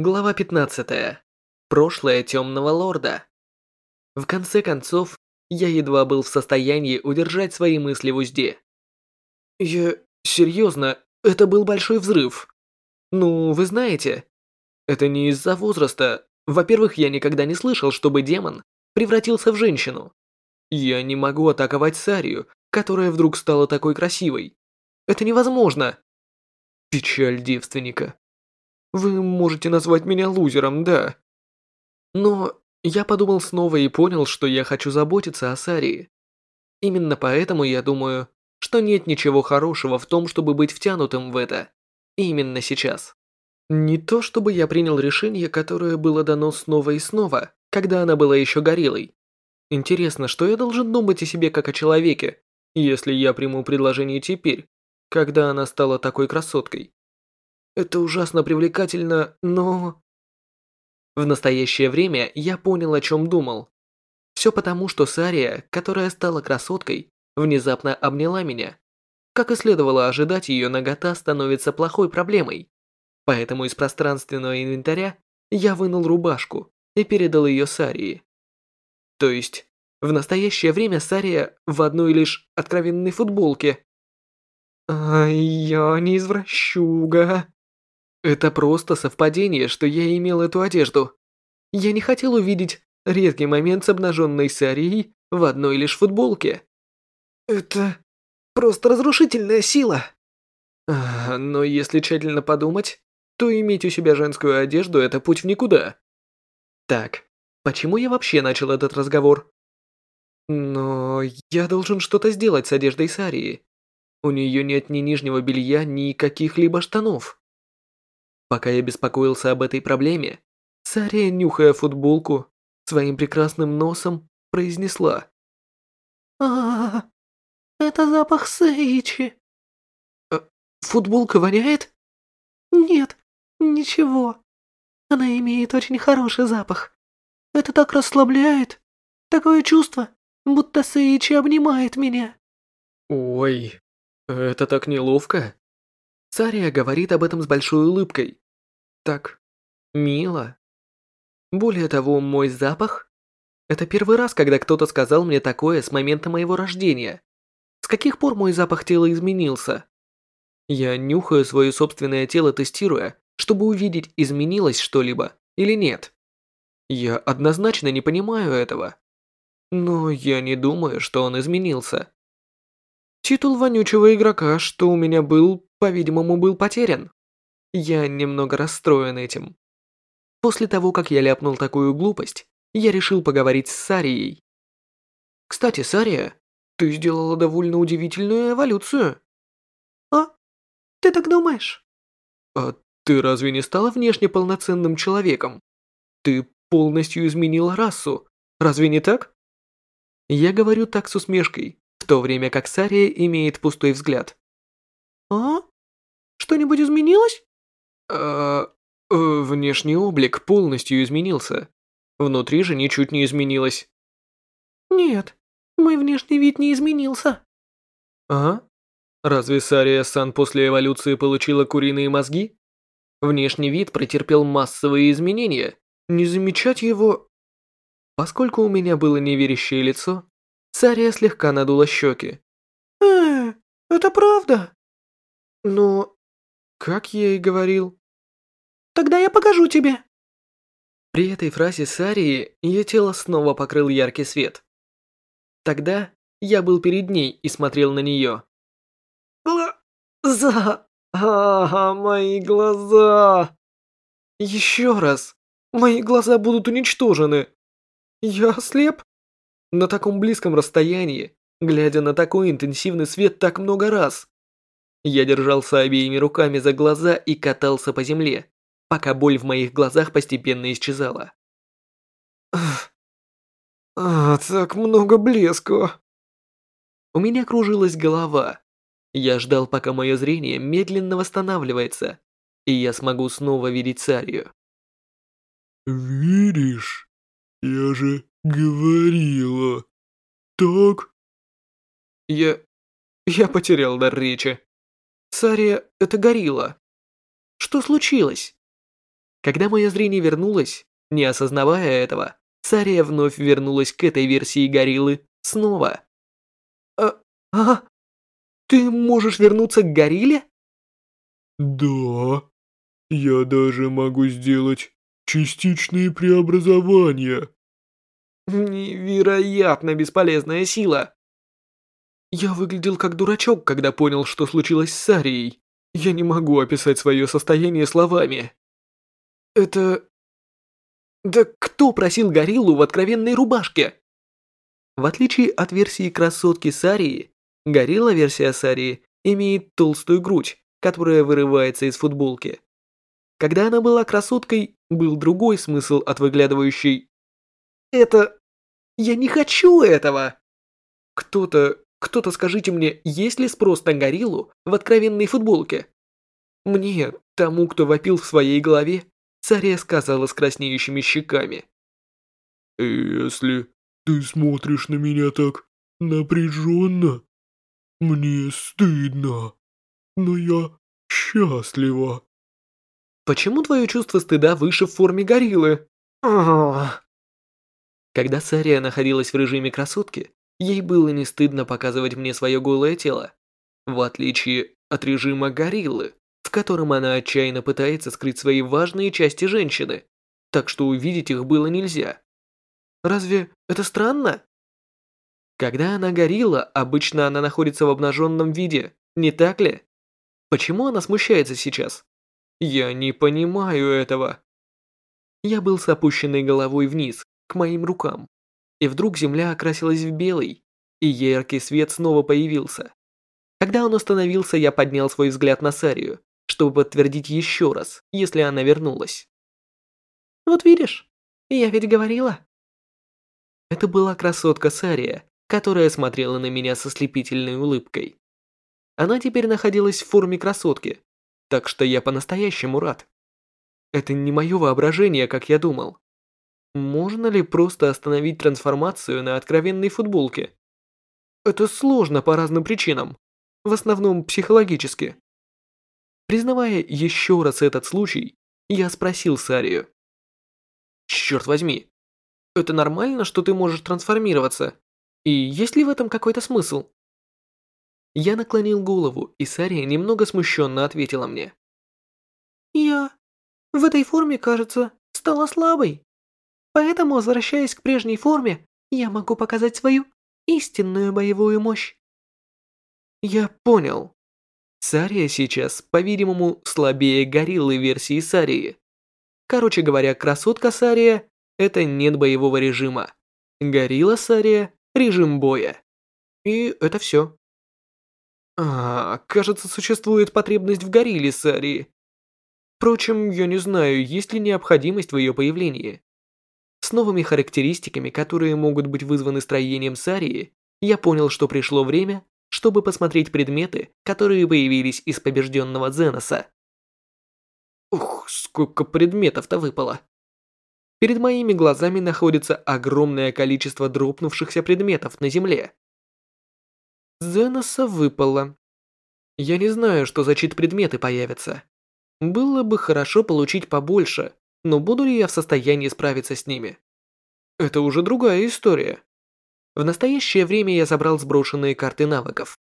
Глава 15. Прошлое темного лорда. В конце концов, я едва был в состоянии удержать свои мысли в узде. Я... серьезно, это был большой взрыв. Ну, вы знаете, это не из-за возраста. Во-первых, я никогда не слышал, чтобы демон превратился в женщину. Я не могу атаковать Сарию, которая вдруг стала такой красивой. Это невозможно. Печаль девственника. Вы можете назвать меня лузером, да. Но я подумал снова и понял, что я хочу заботиться о Сарии. Именно поэтому я думаю, что нет ничего хорошего в том, чтобы быть втянутым в это. Именно сейчас. Не то чтобы я принял решение, которое было дано снова и снова, когда она была еще гориллой. Интересно, что я должен думать о себе как о человеке, если я приму предложение теперь, когда она стала такой красоткой? Это ужасно привлекательно, но... В настоящее время я понял, о чем думал. Все потому, что Сария, которая стала красоткой, внезапно обняла меня. Как и следовало ожидать, ее нагота становится плохой проблемой. Поэтому из пространственного инвентаря я вынул рубашку и передал ее Сарии. То есть, в настоящее время Сария в одной лишь откровенной футболке. А я не извращуга. Это просто совпадение, что я имел эту одежду. Я не хотел увидеть редкий момент с обнаженной Сарией в одной лишь футболке. Это просто разрушительная сила. А, но если тщательно подумать, то иметь у себя женскую одежду – это путь в никуда. Так, почему я вообще начал этот разговор? Но я должен что-то сделать с одеждой Сарии. У нее нет ни нижнего белья, ни каких-либо штанов. Пока я беспокоился об этой проблеме, Сария, нюхая футболку, своим прекрасным носом произнесла. а, это запах Сейчи. «Э, футболка воняет? Нет, ничего. Она имеет очень хороший запах. Это так расслабляет. Такое чувство, будто Сейчи обнимает меня. Ой, это так неловко. Сария говорит об этом с большой улыбкой. Так мило. Более того, мой запах – это первый раз, когда кто-то сказал мне такое с момента моего рождения. С каких пор мой запах тела изменился? Я нюхаю свое собственное тело, тестируя, чтобы увидеть, изменилось что-либо или нет. Я однозначно не понимаю этого. Но я не думаю, что он изменился. Титул вонючего игрока, что у меня был, по-видимому, был потерян. Я немного расстроен этим. После того, как я ляпнул такую глупость, я решил поговорить с Сарией. Кстати, Сария, ты сделала довольно удивительную эволюцию. А? Ты так думаешь? А ты разве не стала внешне полноценным человеком? Ты полностью изменила расу, разве не так? Я говорю так с усмешкой, в то время как Сария имеет пустой взгляд. А? Что-нибудь изменилось? А, внешний облик полностью изменился. Внутри же ничуть не изменилось. Нет, мой внешний вид не изменился. А? Разве Сария-сан после эволюции получила куриные мозги? Внешний вид претерпел массовые изменения. Не замечать его... Поскольку у меня было неверящее лицо, Сария слегка надула щеки. «Э, это правда?» «Но как я и говорил. Тогда я покажу тебе. При этой фразе Сарии ее тело снова покрыл яркий свет. Тогда я был перед ней и смотрел на нее. Глаза! Ага, мои глаза! Еще раз! Мои глаза будут уничтожены! Я слеп? На таком близком расстоянии, глядя на такой интенсивный свет так много раз. Я держался обеими руками за глаза и катался по земле, пока боль в моих глазах постепенно исчезала. А, так много блеска. У меня кружилась голова. Я ждал, пока мое зрение медленно восстанавливается, и я смогу снова видеть Сарию. «Видишь? Я же говорила. Так?» Я... я потерял дар речи. Сария – это горилла. Что случилось? Когда мое зрение вернулось, не осознавая этого, Сария вновь вернулась к этой версии гориллы снова. «А... а... Ты можешь вернуться к горилле?» «Да. Я даже могу сделать частичные преобразования». Невероятно бесполезная сила. Я выглядел как дурачок, когда понял, что случилось с Сарией. Я не могу описать свое состояние словами. Это... Да кто просил гориллу в откровенной рубашке? В отличие от версии красотки Сарии, горилла-версия Сарии имеет толстую грудь, которая вырывается из футболки. Когда она была красоткой, был другой смысл от выглядывающей... Это... Я не хочу этого! Кто-то... Кто-то скажите мне, есть ли спрос на гориллу в откровенной футболке? Мне, тому, кто вопил в своей голове, царя сказала с краснеющими щеками. «Если ты смотришь на меня так напряженно, мне стыдно, но я счастлива». Почему твое чувство стыда выше в форме гориллы? Когда Сария находилась в режиме красотки, ей было не стыдно показывать мне свое голое тело, в отличие от режима гориллы, в котором она отчаянно пытается скрыть свои важные части женщины, так что увидеть их было нельзя. Разве это странно? Когда она горилла, обычно она находится в обнаженном виде, не так ли? Почему она смущается сейчас? Я не понимаю этого. Я был с опущенной головой вниз, к моим рукам. И вдруг земля окрасилась в белый, и яркий свет снова появился. Когда он остановился, я поднял свой взгляд на Сарию, чтобы подтвердить еще раз, если она вернулась. «Вот видишь, я ведь говорила». Это была красотка Сария, которая смотрела на меня со слепительной улыбкой. Она теперь находилась в форме красотки, так что я по-настоящему рад. Это не мое воображение, как я думал. Можно ли просто остановить трансформацию на откровенной футболке? Это сложно по разным причинам, в основном психологически. Признавая еще раз этот случай, я спросил Сарию. «Черт возьми, это нормально, что ты можешь трансформироваться? И есть ли в этом какой-то смысл?» Я наклонил голову, и Сария немного смущенно ответила мне. «Я в этой форме, кажется, стала слабой. Поэтому, возвращаясь к прежней форме, я могу показать свою истинную боевую мощь». Я понял. Сария сейчас, по-видимому, слабее гориллы версии Сарии. Короче говоря, красотка Сария – это нет боевого режима. Горилла Сария – режим боя. И это все. А, кажется, существует потребность в горилле Сарии. Впрочем, я не знаю, есть ли необходимость в ее появлении. С новыми характеристиками, которые могут быть вызваны строением Сарии, я понял, что пришло время, чтобы посмотреть предметы, которые появились из побежденного Зеноса. Ух, сколько предметов-то выпало. Перед моими глазами находится огромное количество дропнувшихся предметов на земле. Зеноса выпало. Я не знаю, что за чит-предметы появятся. Было бы хорошо получить побольше, но буду ли я в состоянии справиться с ними? Это уже другая история. В настоящее время я забрал сброшенные карты навыков.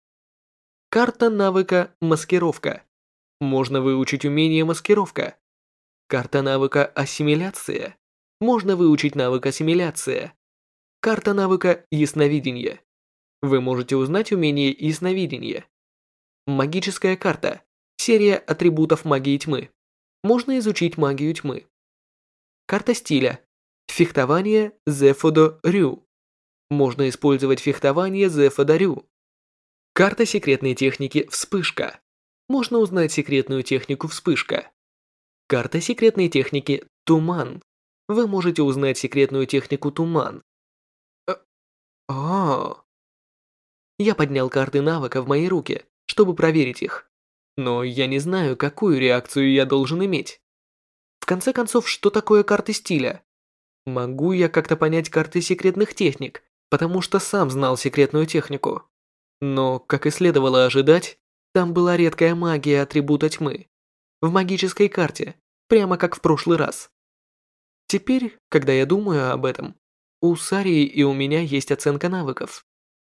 Карта навыка «Маскировка». Можно выучить умение «Маскировка». Карта навыка «Ассимиляция». Можно выучить навык «Ассимиляция». Карта навыка «Ясновидение». Вы можете узнать умение ясновидения. Магическая карта. Серия атрибутов магии тьмы. Можно изучить магию тьмы. Карта стиля. Фехтование Зефодо Рю. Можно использовать фехтование Зефодо Рю. Карта секретной техники Вспышка. Можно узнать секретную технику Вспышка. Карта секретной техники Туман. Вы можете узнать секретную технику Туман. А, -а. Я поднял карты навыка в мои руки, чтобы проверить их. Но я не знаю, какую реакцию я должен иметь. В конце концов, что такое карты стиля? Могу я как-то понять карты секретных техник, потому что сам знал секретную технику. Но, как и следовало ожидать, там была редкая магия атрибута тьмы. В магической карте прямо как в прошлый раз. Теперь, когда я думаю об этом, у Сарии и у меня есть оценка навыков.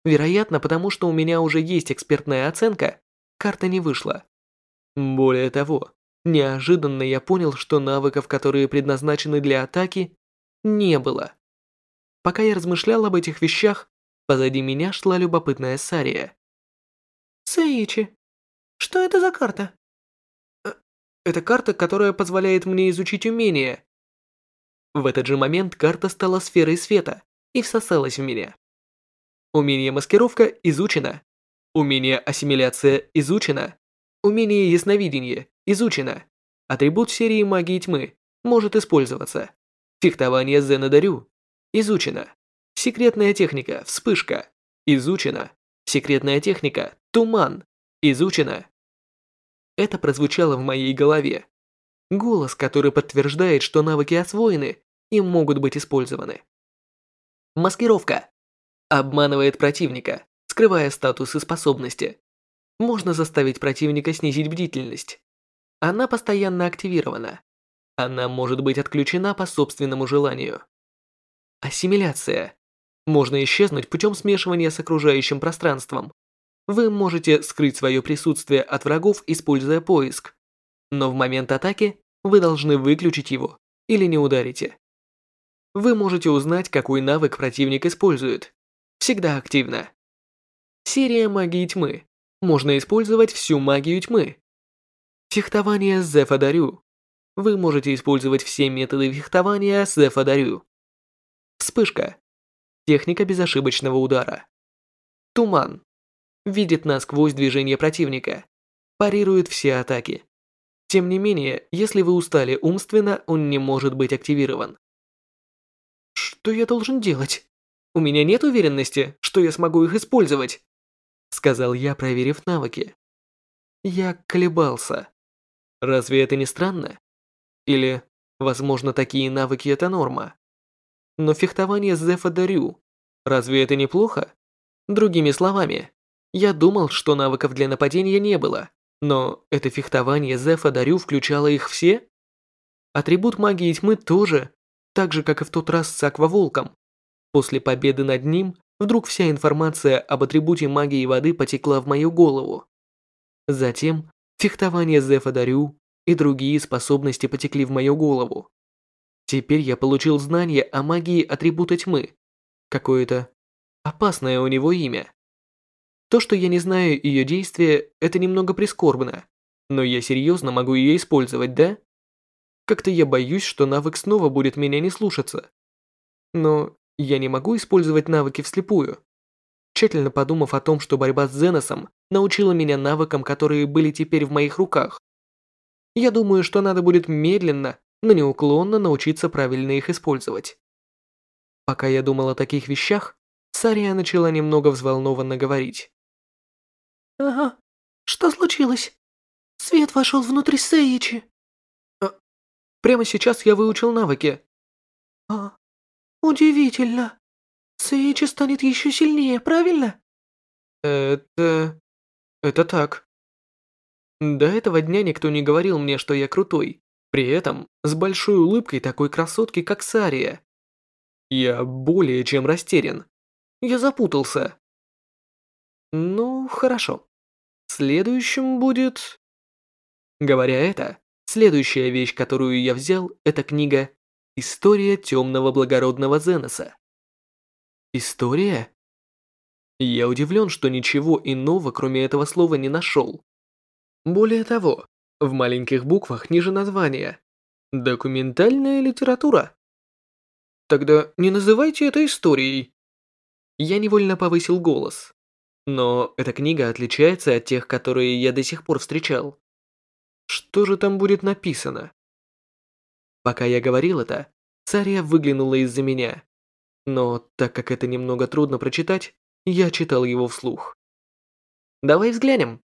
Вероятно, потому что у меня уже есть экспертная оценка, карта не вышла. Более того, неожиданно я понял, что навыков, которые предназначены для атаки, не было. Пока я размышлял об этих вещах, позади меня шла любопытная Сария. Саичи, что это за карта? Э, это карта, которая позволяет мне изучить умения. В этот же момент карта стала сферой света и всосалась в меня. Умение маскировка изучено. Умение ассимиляция изучено. Умение ясновидение изучено. Атрибут серии магии тьмы может использоваться. Фехтование Зенадарю изучено. Секретная техника вспышка изучена. Секретная техника туман изучена. Это прозвучало в моей голове. Голос, который подтверждает, что навыки освоены и могут быть использованы. Маскировка. Обманывает противника, скрывая статус и способности. Можно заставить противника снизить бдительность. Она постоянно активирована. Она может быть отключена по собственному желанию. Ассимиляция. Можно исчезнуть путем смешивания с окружающим пространством. Вы можете скрыть свое присутствие от врагов, используя поиск. Но в момент атаки вы должны выключить его или не ударите. Вы можете узнать, какой навык противник использует. Всегда активно. Серия магии тьмы. Можно использовать всю магию тьмы. Фехтование Зефадарю. Вы можете использовать все методы фехтования Зефадарю. Вспышка. Техника безошибочного удара. Туман. Видит насквозь движение противника. Парирует все атаки. Тем не менее, если вы устали умственно, он не может быть активирован. Что я должен делать? У меня нет уверенности, что я смогу их использовать, сказал я, проверив навыки. Я колебался. Разве это не странно? Или, возможно, такие навыки это норма? Но фехтование Зефа Дарю, разве это неплохо? Другими словами, я думал, что навыков для нападения не было, но это фехтование Зефа Дарю включало их все? Атрибут магии тьмы тоже, так же, как и в тот раз с Акваволком. После победы над ним, вдруг вся информация об атрибуте магии воды потекла в мою голову. Затем фехтование Зефа Дарю и другие способности потекли в мою голову. Теперь я получил знание о магии атрибута тьмы. Какое-то опасное у него имя. То, что я не знаю ее действия, это немного прискорбно. Но я серьезно могу ее использовать, да? Как-то я боюсь, что навык снова будет меня не слушаться. Но я не могу использовать навыки вслепую. Тщательно подумав о том, что борьба с Зеносом научила меня навыкам, которые были теперь в моих руках. Я думаю, что надо будет медленно, но неуклонно научиться правильно их использовать. Пока я думал о таких вещах, Сария начала немного взволнованно говорить. «Ага, что случилось? Свет вошел внутрь Сейичи». А, «Прямо сейчас я выучил навыки». «А, удивительно. Сейичи станет еще сильнее, правильно?» «Это... это так». До этого дня никто не говорил мне, что я крутой. При этом с большой улыбкой такой красотки, как Сария. Я более чем растерян. Я запутался. Ну, хорошо. Следующим будет... Говоря это, следующая вещь, которую я взял, это книга «История темного благородного Зеноса». История? Я удивлен, что ничего иного, кроме этого слова, не нашел. Более того, в маленьких буквах ниже названия «Документальная литература». Тогда не называйте это историей. Я невольно повысил голос. Но эта книга отличается от тех, которые я до сих пор встречал. Что же там будет написано? Пока я говорил это, царя выглянула из-за меня. Но так как это немного трудно прочитать, я читал его вслух. Давай взглянем.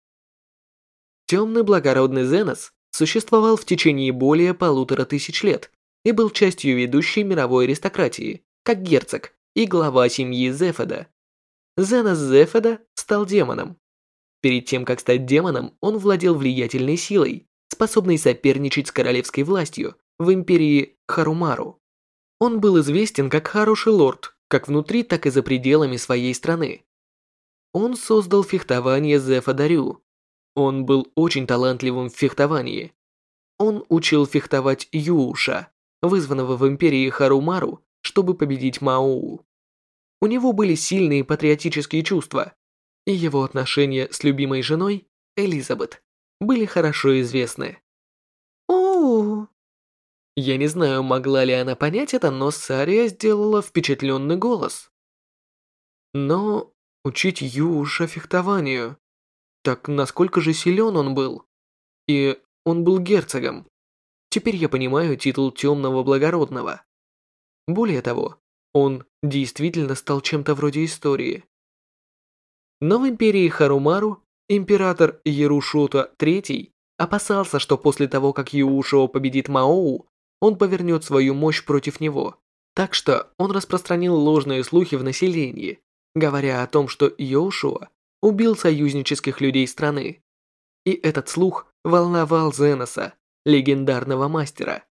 Темный благородный Зенос существовал в течение более полутора тысяч лет и был частью ведущей мировой аристократии, как герцог и глава семьи Зефеда. Зенос Зефеда стал демоном. Перед тем, как стать демоном, он владел влиятельной силой, способный соперничать с королевской властью в империи Харумару. Он был известен как хороший лорд, как внутри, так и за пределами своей страны. Он создал фехтование Зефа Дарю. Он был очень талантливым в фехтовании. Он учил фехтовать Юуша, вызванного в империи Харумару, чтобы победить Маоу. У него были сильные патриотические чувства, и его отношения с любимой женой, Элизабет, были хорошо известны. О, Я не знаю, могла ли она понять это, но Сария сделала впечатленный голос. Но учить Юша фехтованию. Так насколько же силен он был? И он был герцогом. Теперь я понимаю титул темного благородного. Более того, он действительно стал чем-то вроде истории. Но в империи Харумару император Ярушота III опасался, что после того, как Юушо победит Маоу, он повернет свою мощь против него. Так что он распространил ложные слухи в населении, говоря о том, что Йошуа убил союзнических людей страны. И этот слух волновал Зеноса, легендарного мастера.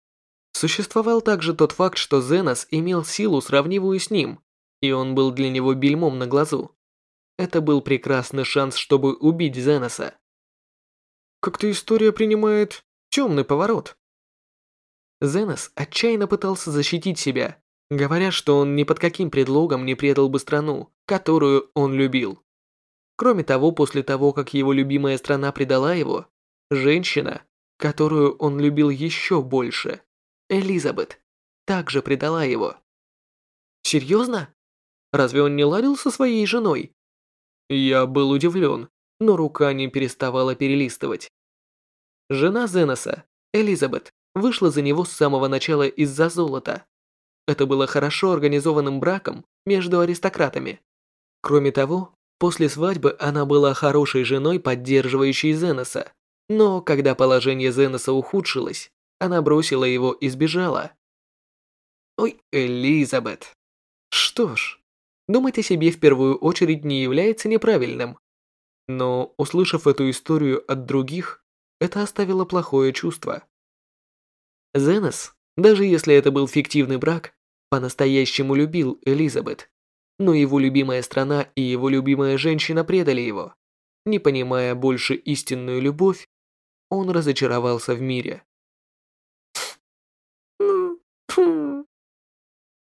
Существовал также тот факт, что Зенос имел силу, сравнивую с ним, и он был для него бельмом на глазу. Это был прекрасный шанс, чтобы убить Зеноса. Как-то история принимает темный поворот. Зенос отчаянно пытался защитить себя, говоря, что он ни под каким предлогом не предал бы страну, которую он любил. Кроме того, после того, как его любимая страна предала его, женщина, которую он любил еще больше, Элизабет, также предала его. Серьезно? Разве он не ладил со своей женой? Я был удивлен, но рука не переставала перелистывать. Жена Зеноса, Элизабет, вышла за него с самого начала из-за золота. Это было хорошо организованным браком между аристократами. Кроме того, после свадьбы она была хорошей женой, поддерживающей Зеноса. Но когда положение Зеноса ухудшилось, она бросила его и сбежала. Ой, Элизабет. Что ж, думать о себе в первую очередь не является неправильным. Но, услышав эту историю от других, это оставило плохое чувство. Зенос, даже если это был фиктивный брак, по-настоящему любил Элизабет. Но его любимая страна и его любимая женщина предали его. Не понимая больше истинную любовь, он разочаровался в мире.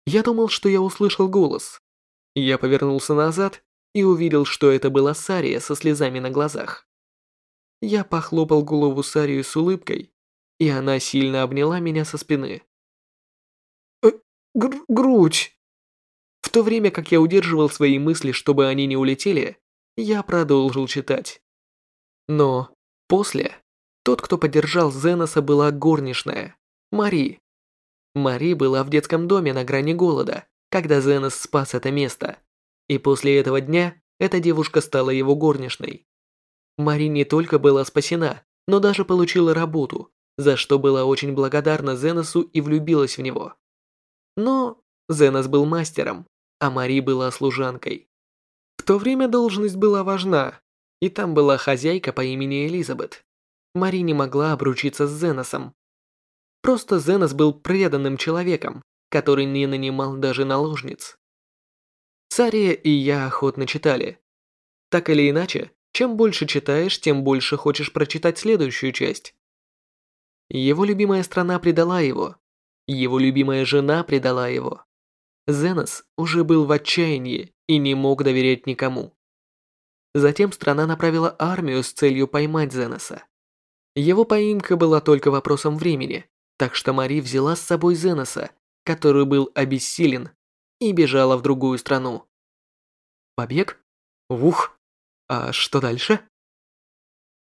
Я думал, что я услышал голос. Я повернулся назад и увидел, что это была Сария со слезами на глазах. Я похлопал голову Сарию с улыбкой, и она сильно обняла меня со спины. «Э, гр грудь!» В то время как я удерживал свои мысли, чтобы они не улетели, я продолжил читать. Но после, тот, кто поддержал Зеноса, была горничная, Мари. Мари была в детском доме на грани голода, когда Зенос спас это место. И после этого дня эта девушка стала его горничной. Мари не только была спасена, но даже получила работу, за что была очень благодарна Зеносу и влюбилась в него. Но Зенос был мастером, а Мари была служанкой. В то время должность была важна, и там была хозяйка по имени Элизабет. Мари не могла обручиться с Зеносом, Просто Зенос был преданным человеком, который не нанимал даже наложниц. Сария и я охотно читали. Так или иначе, чем больше читаешь, тем больше хочешь прочитать следующую часть. Его любимая страна предала его. Его любимая жена предала его. Зенос уже был в отчаянии и не мог доверять никому. Затем страна направила армию с целью поймать Зеноса. Его поимка была только вопросом времени, так что Мари взяла с собой Зеноса, который был обессилен, и бежала в другую страну. Побег? Ух! А что дальше?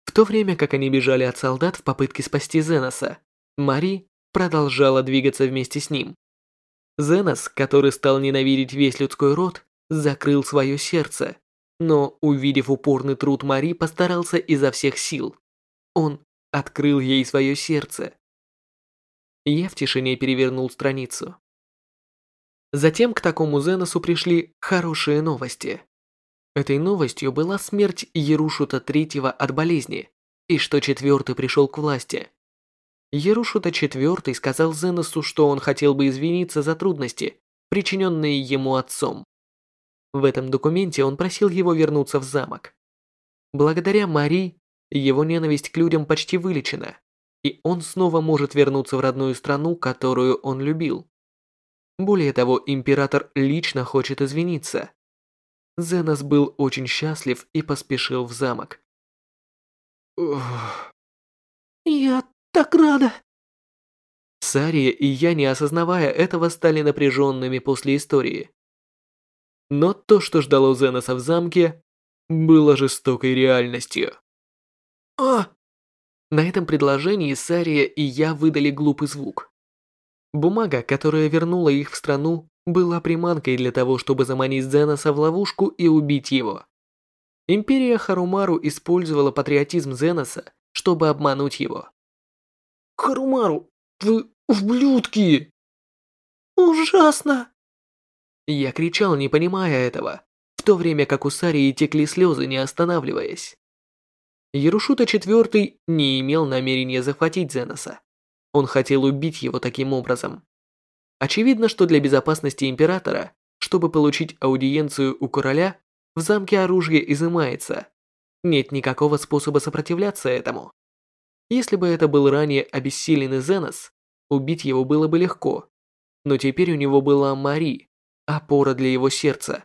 В то время как они бежали от солдат в попытке спасти Зеноса, Мари продолжала двигаться вместе с ним. Зенос, который стал ненавидеть весь людской род, закрыл свое сердце, но, увидев упорный труд Мари, постарался изо всех сил. Он открыл ей свое сердце. Я в тишине перевернул страницу. Затем к такому Зеносу пришли хорошие новости. Этой новостью была смерть Ярушута Третьего от болезни, и что четвертый пришел к власти. Ерушута IV сказал Зеносу, что он хотел бы извиниться за трудности, причиненные ему отцом. В этом документе он просил его вернуться в замок. Благодаря Мари, его ненависть к людям почти вылечена, и он снова может вернуться в родную страну, которую он любил. Более того, император лично хочет извиниться. Зенос был очень счастлив и поспешил в замок. Ох. «Я так рада!» Сария и я, не осознавая этого, стали напряженными после истории. Но то, что ждало Зеноса в замке, было жестокой реальностью. «А!» На этом предложении Сария и я выдали глупый звук. Бумага, которая вернула их в страну, была приманкой для того, чтобы заманить Зеноса в ловушку и убить его. Империя Харумару использовала патриотизм Зеноса, чтобы обмануть его. «Харумару, вы ублюдки!» «Ужасно!» Я кричал, не понимая этого, в то время как у Сарии текли слезы, не останавливаясь. Ярушута IV не имел намерения захватить Зеноса. Он хотел убить его таким образом. Очевидно, что для безопасности императора, чтобы получить аудиенцию у короля, в замке оружие изымается. Нет никакого способа сопротивляться этому. Если бы это был ранее обессиленный Зенос, убить его было бы легко. Но теперь у него была Мари, опора для его сердца.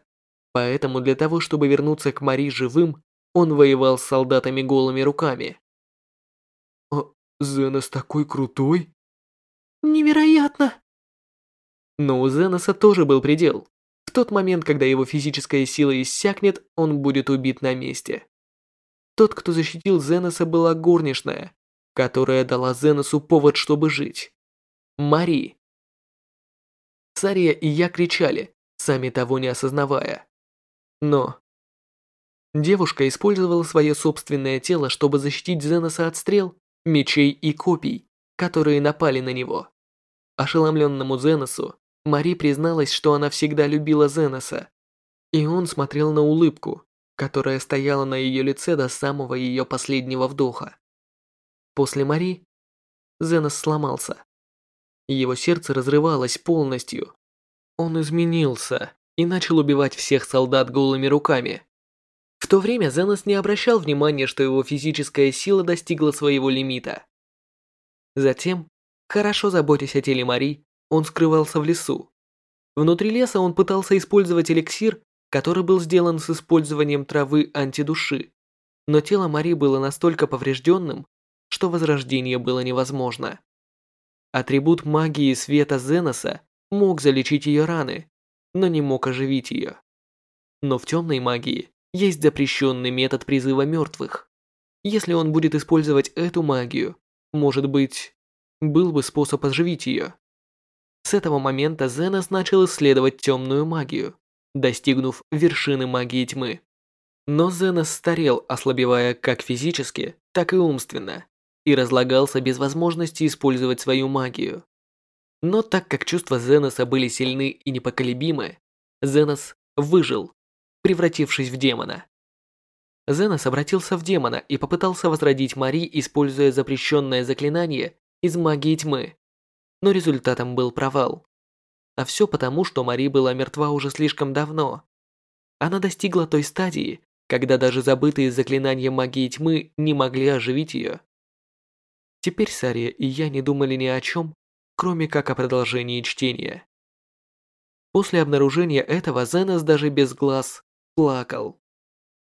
Поэтому для того, чтобы вернуться к Мари живым, он воевал с солдатами голыми руками. «А Зенос такой крутой?» «Невероятно!» Но у Зеноса тоже был предел. В тот момент, когда его физическая сила иссякнет, он будет убит на месте. Тот, кто защитил Зеноса, была горничная, которая дала Зеносу повод, чтобы жить. Мари. Сария и я кричали, сами того не осознавая. Но девушка использовала свое собственное тело, чтобы защитить Зеноса от стрел, мечей и копий, которые напали на него. Ошеломленному Зеносу Мари призналась, что она всегда любила Зеноса, и он смотрел на улыбку, которая стояла на ее лице до самого ее последнего вдоха. После Мари Зенос сломался. Его сердце разрывалось полностью. Он изменился и начал убивать всех солдат голыми руками. В то время Зенос не обращал внимания, что его физическая сила достигла своего лимита. Затем, хорошо заботясь о теле Мари, он скрывался в лесу. Внутри леса он пытался использовать эликсир, который был сделан с использованием травы антидуши. Но тело Мари было настолько поврежденным, что возрождение было невозможно. Атрибут магии света Зеноса мог залечить ее раны, но не мог оживить ее. Но в темной магии есть запрещенный метод призыва мертвых. Если он будет использовать эту магию, может быть, был бы способ оживить ее. С этого момента Зенос начал исследовать темную магию, достигнув вершины магии тьмы. Но Зенос старел, ослабевая как физически, так и умственно, и разлагался без возможности использовать свою магию. Но так как чувства Зеноса были сильны и непоколебимы, Зенос выжил, превратившись в демона. Зенос обратился в демона и попытался возродить Мари, используя запрещенное заклинание из магии тьмы но результатом был провал. А все потому, что Мари была мертва уже слишком давно. Она достигла той стадии, когда даже забытые заклинания магии тьмы не могли оживить ее. Теперь Сария и я не думали ни о чем, кроме как о продолжении чтения. После обнаружения этого Зенос даже без глаз плакал.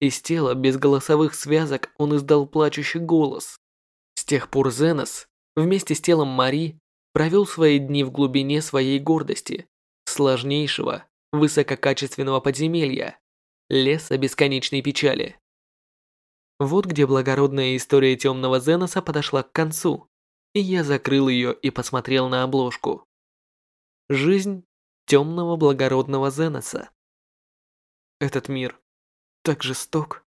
Из тела без голосовых связок он издал плачущий голос. С тех пор Зенос вместе с телом Мари провел свои дни в глубине своей гордости, сложнейшего, высококачественного подземелья, леса бесконечной печали. Вот где благородная история темного Зеноса подошла к концу, и я закрыл ее и посмотрел на обложку. Жизнь темного благородного Зеноса. Этот мир так жесток.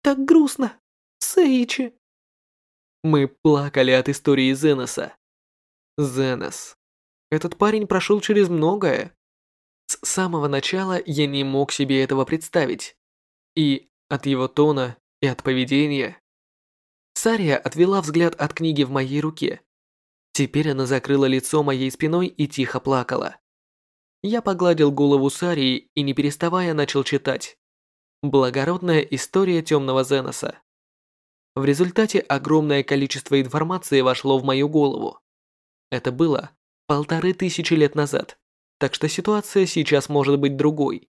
Так грустно, Сейчи. Мы плакали от истории Зеноса. Зенос. Этот парень прошел через многое. С самого начала я не мог себе этого представить. И от его тона, и от поведения. Сария отвела взгляд от книги в моей руке. Теперь она закрыла лицо моей спиной и тихо плакала. Я погладил голову Сарии и не переставая начал читать. Благородная история темного Зеноса. В результате огромное количество информации вошло в мою голову. Это было полторы тысячи лет назад, так что ситуация сейчас может быть другой.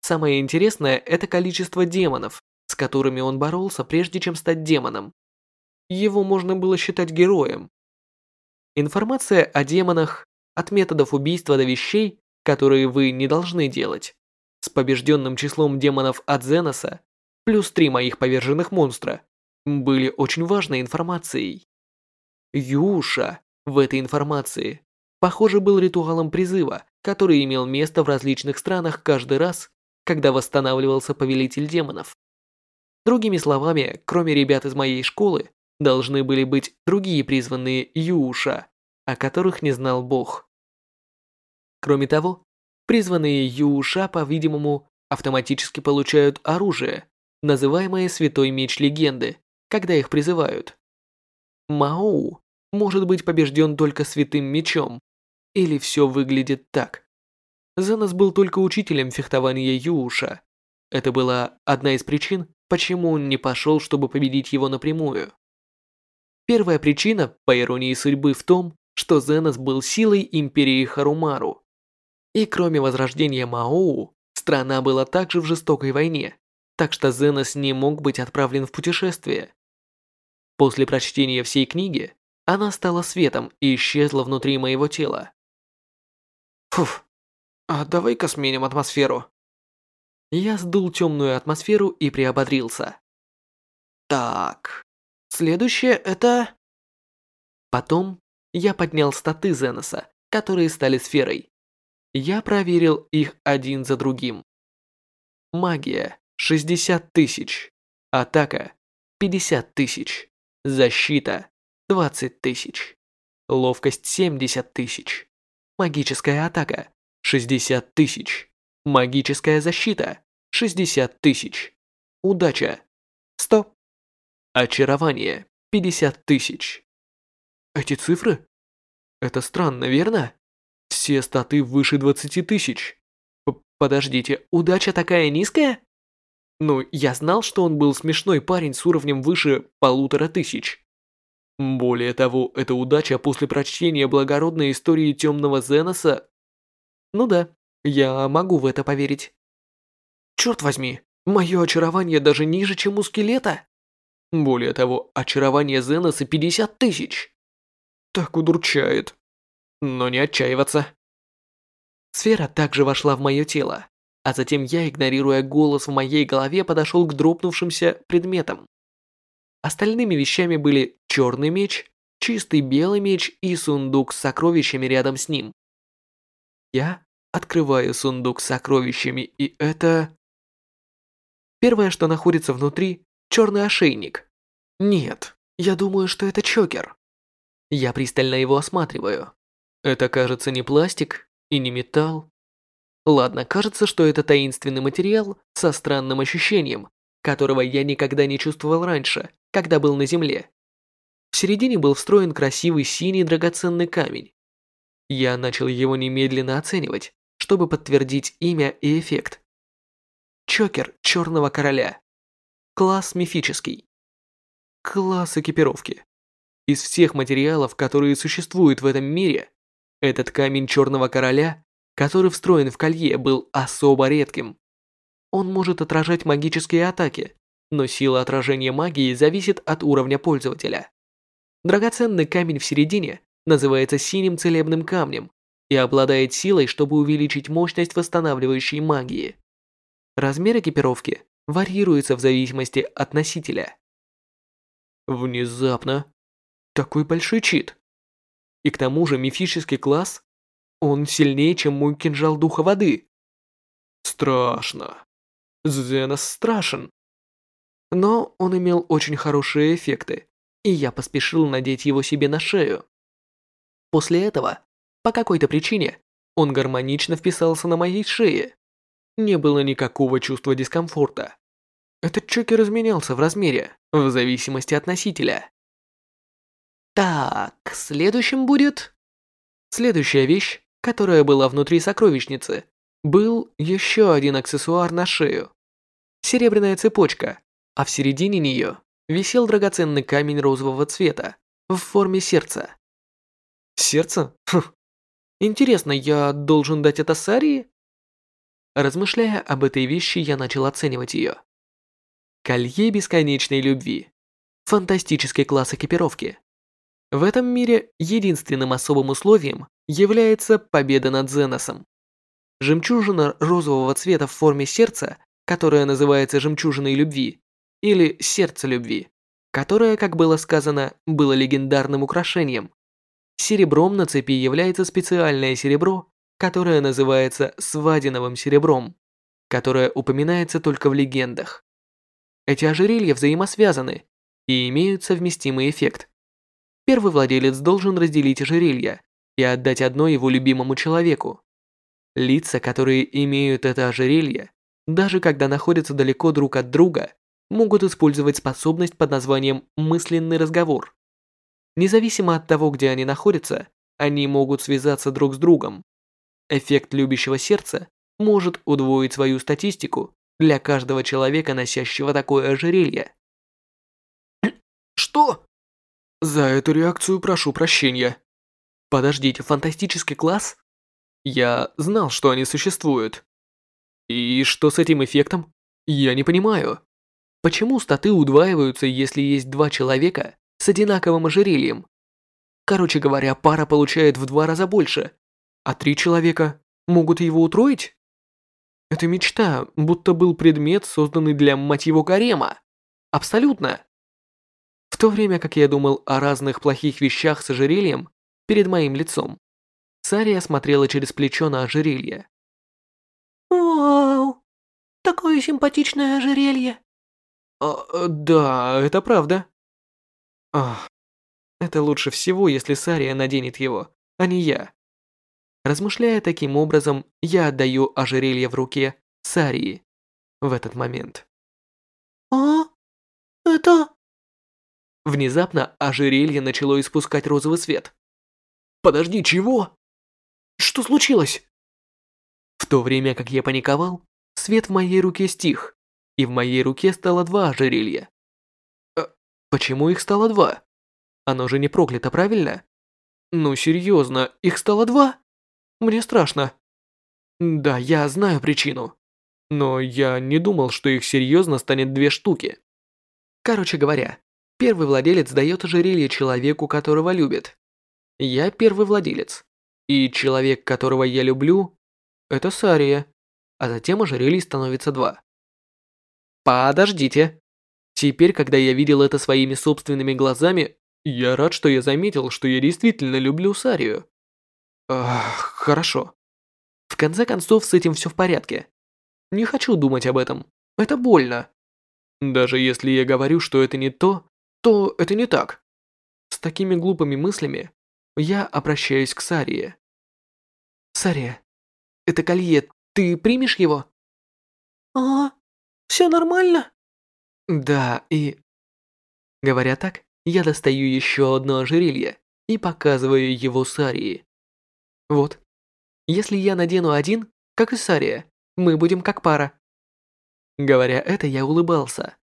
Самое интересное – это количество демонов, с которыми он боролся, прежде чем стать демоном. Его можно было считать героем. Информация о демонах, от методов убийства до вещей, которые вы не должны делать, с побежденным числом демонов от Зеноса, плюс три моих поверженных монстра, были очень важной информацией. Юша в этой информации, похоже, был ритуалом призыва, который имел место в различных странах каждый раз, когда восстанавливался повелитель демонов. Другими словами, кроме ребят из моей школы, должны были быть другие призванные Юша, о которых не знал Бог. Кроме того, призванные Юша, по-видимому, автоматически получают оружие, называемое Святой Меч Легенды, когда их призывают. Маоу может быть побежден только Святым Мечом, или все выглядит так. Занос был только учителем фехтования Юуша. Это была одна из причин, почему он не пошел, чтобы победить его напрямую. Первая причина, по иронии судьбы, в том, что Зенос был силой империи Харумару. И кроме возрождения Маоу, страна была также в жестокой войне, так что Зенос не мог быть отправлен в путешествие. После прочтения всей книги, она стала светом и исчезла внутри моего тела. Фуф, а давай-ка сменим атмосферу. Я сдул темную атмосферу и приободрился. Так, Следующее это... Потом я поднял статы Зеноса, которые стали сферой. Я проверил их один за другим. Магия 60 тысяч. Атака 50 тысяч. Защита 20 тысяч. Ловкость 70 тысяч. Магическая атака 60 тысяч. Магическая защита 60 тысяч. Удача 100. Очарование. 50 тысяч. Эти цифры? Это странно, верно? Все статы выше 20 тысяч. Подождите, удача такая низкая? Ну, я знал, что он был смешной парень с уровнем выше полутора тысяч. Более того, эта удача после прочтения благородной истории темного Зеноса... Ну да, я могу в это поверить. Черт возьми, мое очарование даже ниже, чем у скелета. Более того, очарование Зеноса 50 тысяч. Так удручает. Но не отчаиваться. Сфера также вошла в мое тело, а затем я, игнорируя голос в моей голове, подошел к дропнувшимся предметам. Остальными вещами были черный меч, чистый белый меч и сундук с сокровищами рядом с ним. Я открываю сундук с сокровищами, и это... Первое, что находится внутри, черный ошейник. Нет, я думаю, что это чокер. Я пристально его осматриваю. Это, кажется, не пластик и не металл. Ладно, кажется, что это таинственный материал со странным ощущением, которого я никогда не чувствовал раньше, когда был на Земле. В середине был встроен красивый синий драгоценный камень. Я начал его немедленно оценивать, чтобы подтвердить имя и эффект. Чокер Черного Короля. Класс мифический. Класс экипировки. Из всех материалов, которые существуют в этом мире, этот камень Черного Короля, который встроен в колье, был особо редким. Он может отражать магические атаки, но сила отражения магии зависит от уровня пользователя. Драгоценный камень в середине называется синим целебным камнем и обладает силой, чтобы увеличить мощность восстанавливающей магии. Размер экипировки варьируется в зависимости от носителя. Внезапно. Такой большой чит. И к тому же мифический класс, он сильнее, чем мой кинжал духа воды. Страшно. Зенос страшен. Но он имел очень хорошие эффекты, и я поспешил надеть его себе на шею. После этого, по какой-то причине, он гармонично вписался на моей шее. Не было никакого чувства дискомфорта. этот чокер изменялся в размере, в зависимости от носителя. Так, следующим будет... Следующая вещь, которая была внутри сокровищницы, был еще один аксессуар на шею. Серебряная цепочка, а в середине нее висел драгоценный камень розового цвета в форме сердца. Сердце? Хм. Интересно, я должен дать это Сарии? Размышляя об этой вещи, я начал оценивать ее. Колье бесконечной любви. Фантастический класс экипировки. В этом мире единственным особым условием является победа над Зеносом. Жемчужина розового цвета в форме сердца, которая называется жемчужиной любви, или сердце любви, которое, как было сказано, было легендарным украшением. Серебром на цепи является специальное серебро, которое называется свадиновым серебром, которое упоминается только в легендах. Эти ожерелья взаимосвязаны и имеют совместимый эффект. Первый владелец должен разделить ожерелья и отдать одно его любимому человеку. Лица, которые имеют это ожерелье, даже когда находятся далеко друг от друга, могут использовать способность под названием «мысленный разговор». Независимо от того, где они находятся, они могут связаться друг с другом. Эффект любящего сердца может удвоить свою статистику для каждого человека, носящего такое ожерелье. Что? За эту реакцию прошу прощения. Подождите, фантастический класс? Я знал, что они существуют. И что с этим эффектом? Я не понимаю. Почему статы удваиваются, если есть два человека с одинаковым ожерельем? Короче говоря, пара получает в два раза больше, а три человека могут его утроить? Это мечта, будто был предмет, созданный для, мать его, гарема. Абсолютно. В то время как я думал о разных плохих вещах с ожерельем перед моим лицом, Сария смотрела через плечо на ожерелье. «Вау! Такое симпатичное ожерелье!» А, э, да, это правда. Ах, это лучше всего, если Сария наденет его, а не я. Размышляя таким образом, я отдаю ожерелье в руке Сарии в этот момент. «А? Это...» Внезапно ожерелье начало испускать розовый свет. «Подожди, чего? Что случилось?» В то время как я паниковал, свет в моей руке стих, и в моей руке стало два ожерелья. Э, почему их стало два? Оно же не проклято, правильно? Ну серьезно, их стало два? Мне страшно. Да, я знаю причину. Но я не думал, что их серьезно станет две штуки. Короче говоря, первый владелец дает ожерелье человеку, которого любит. Я первый владелец. И человек, которого я люблю, это Сария. А затем ожерелье становится два. Подождите. Теперь, когда я видел это своими собственными глазами, я рад, что я заметил, что я действительно люблю Сарию. Ах, хорошо. В конце концов, с этим все в порядке. Не хочу думать об этом. Это больно. Даже если я говорю, что это не то, то это не так. С такими глупыми мыслями я обращаюсь к Сарии. Сария, это колье, ты примешь его? А, все нормально?» «Да, и...» Говоря так, я достаю еще одно ожерелье и показываю его Сарии. Вот. Если я надену один, как и Сария, мы будем как пара. Говоря это, я улыбался.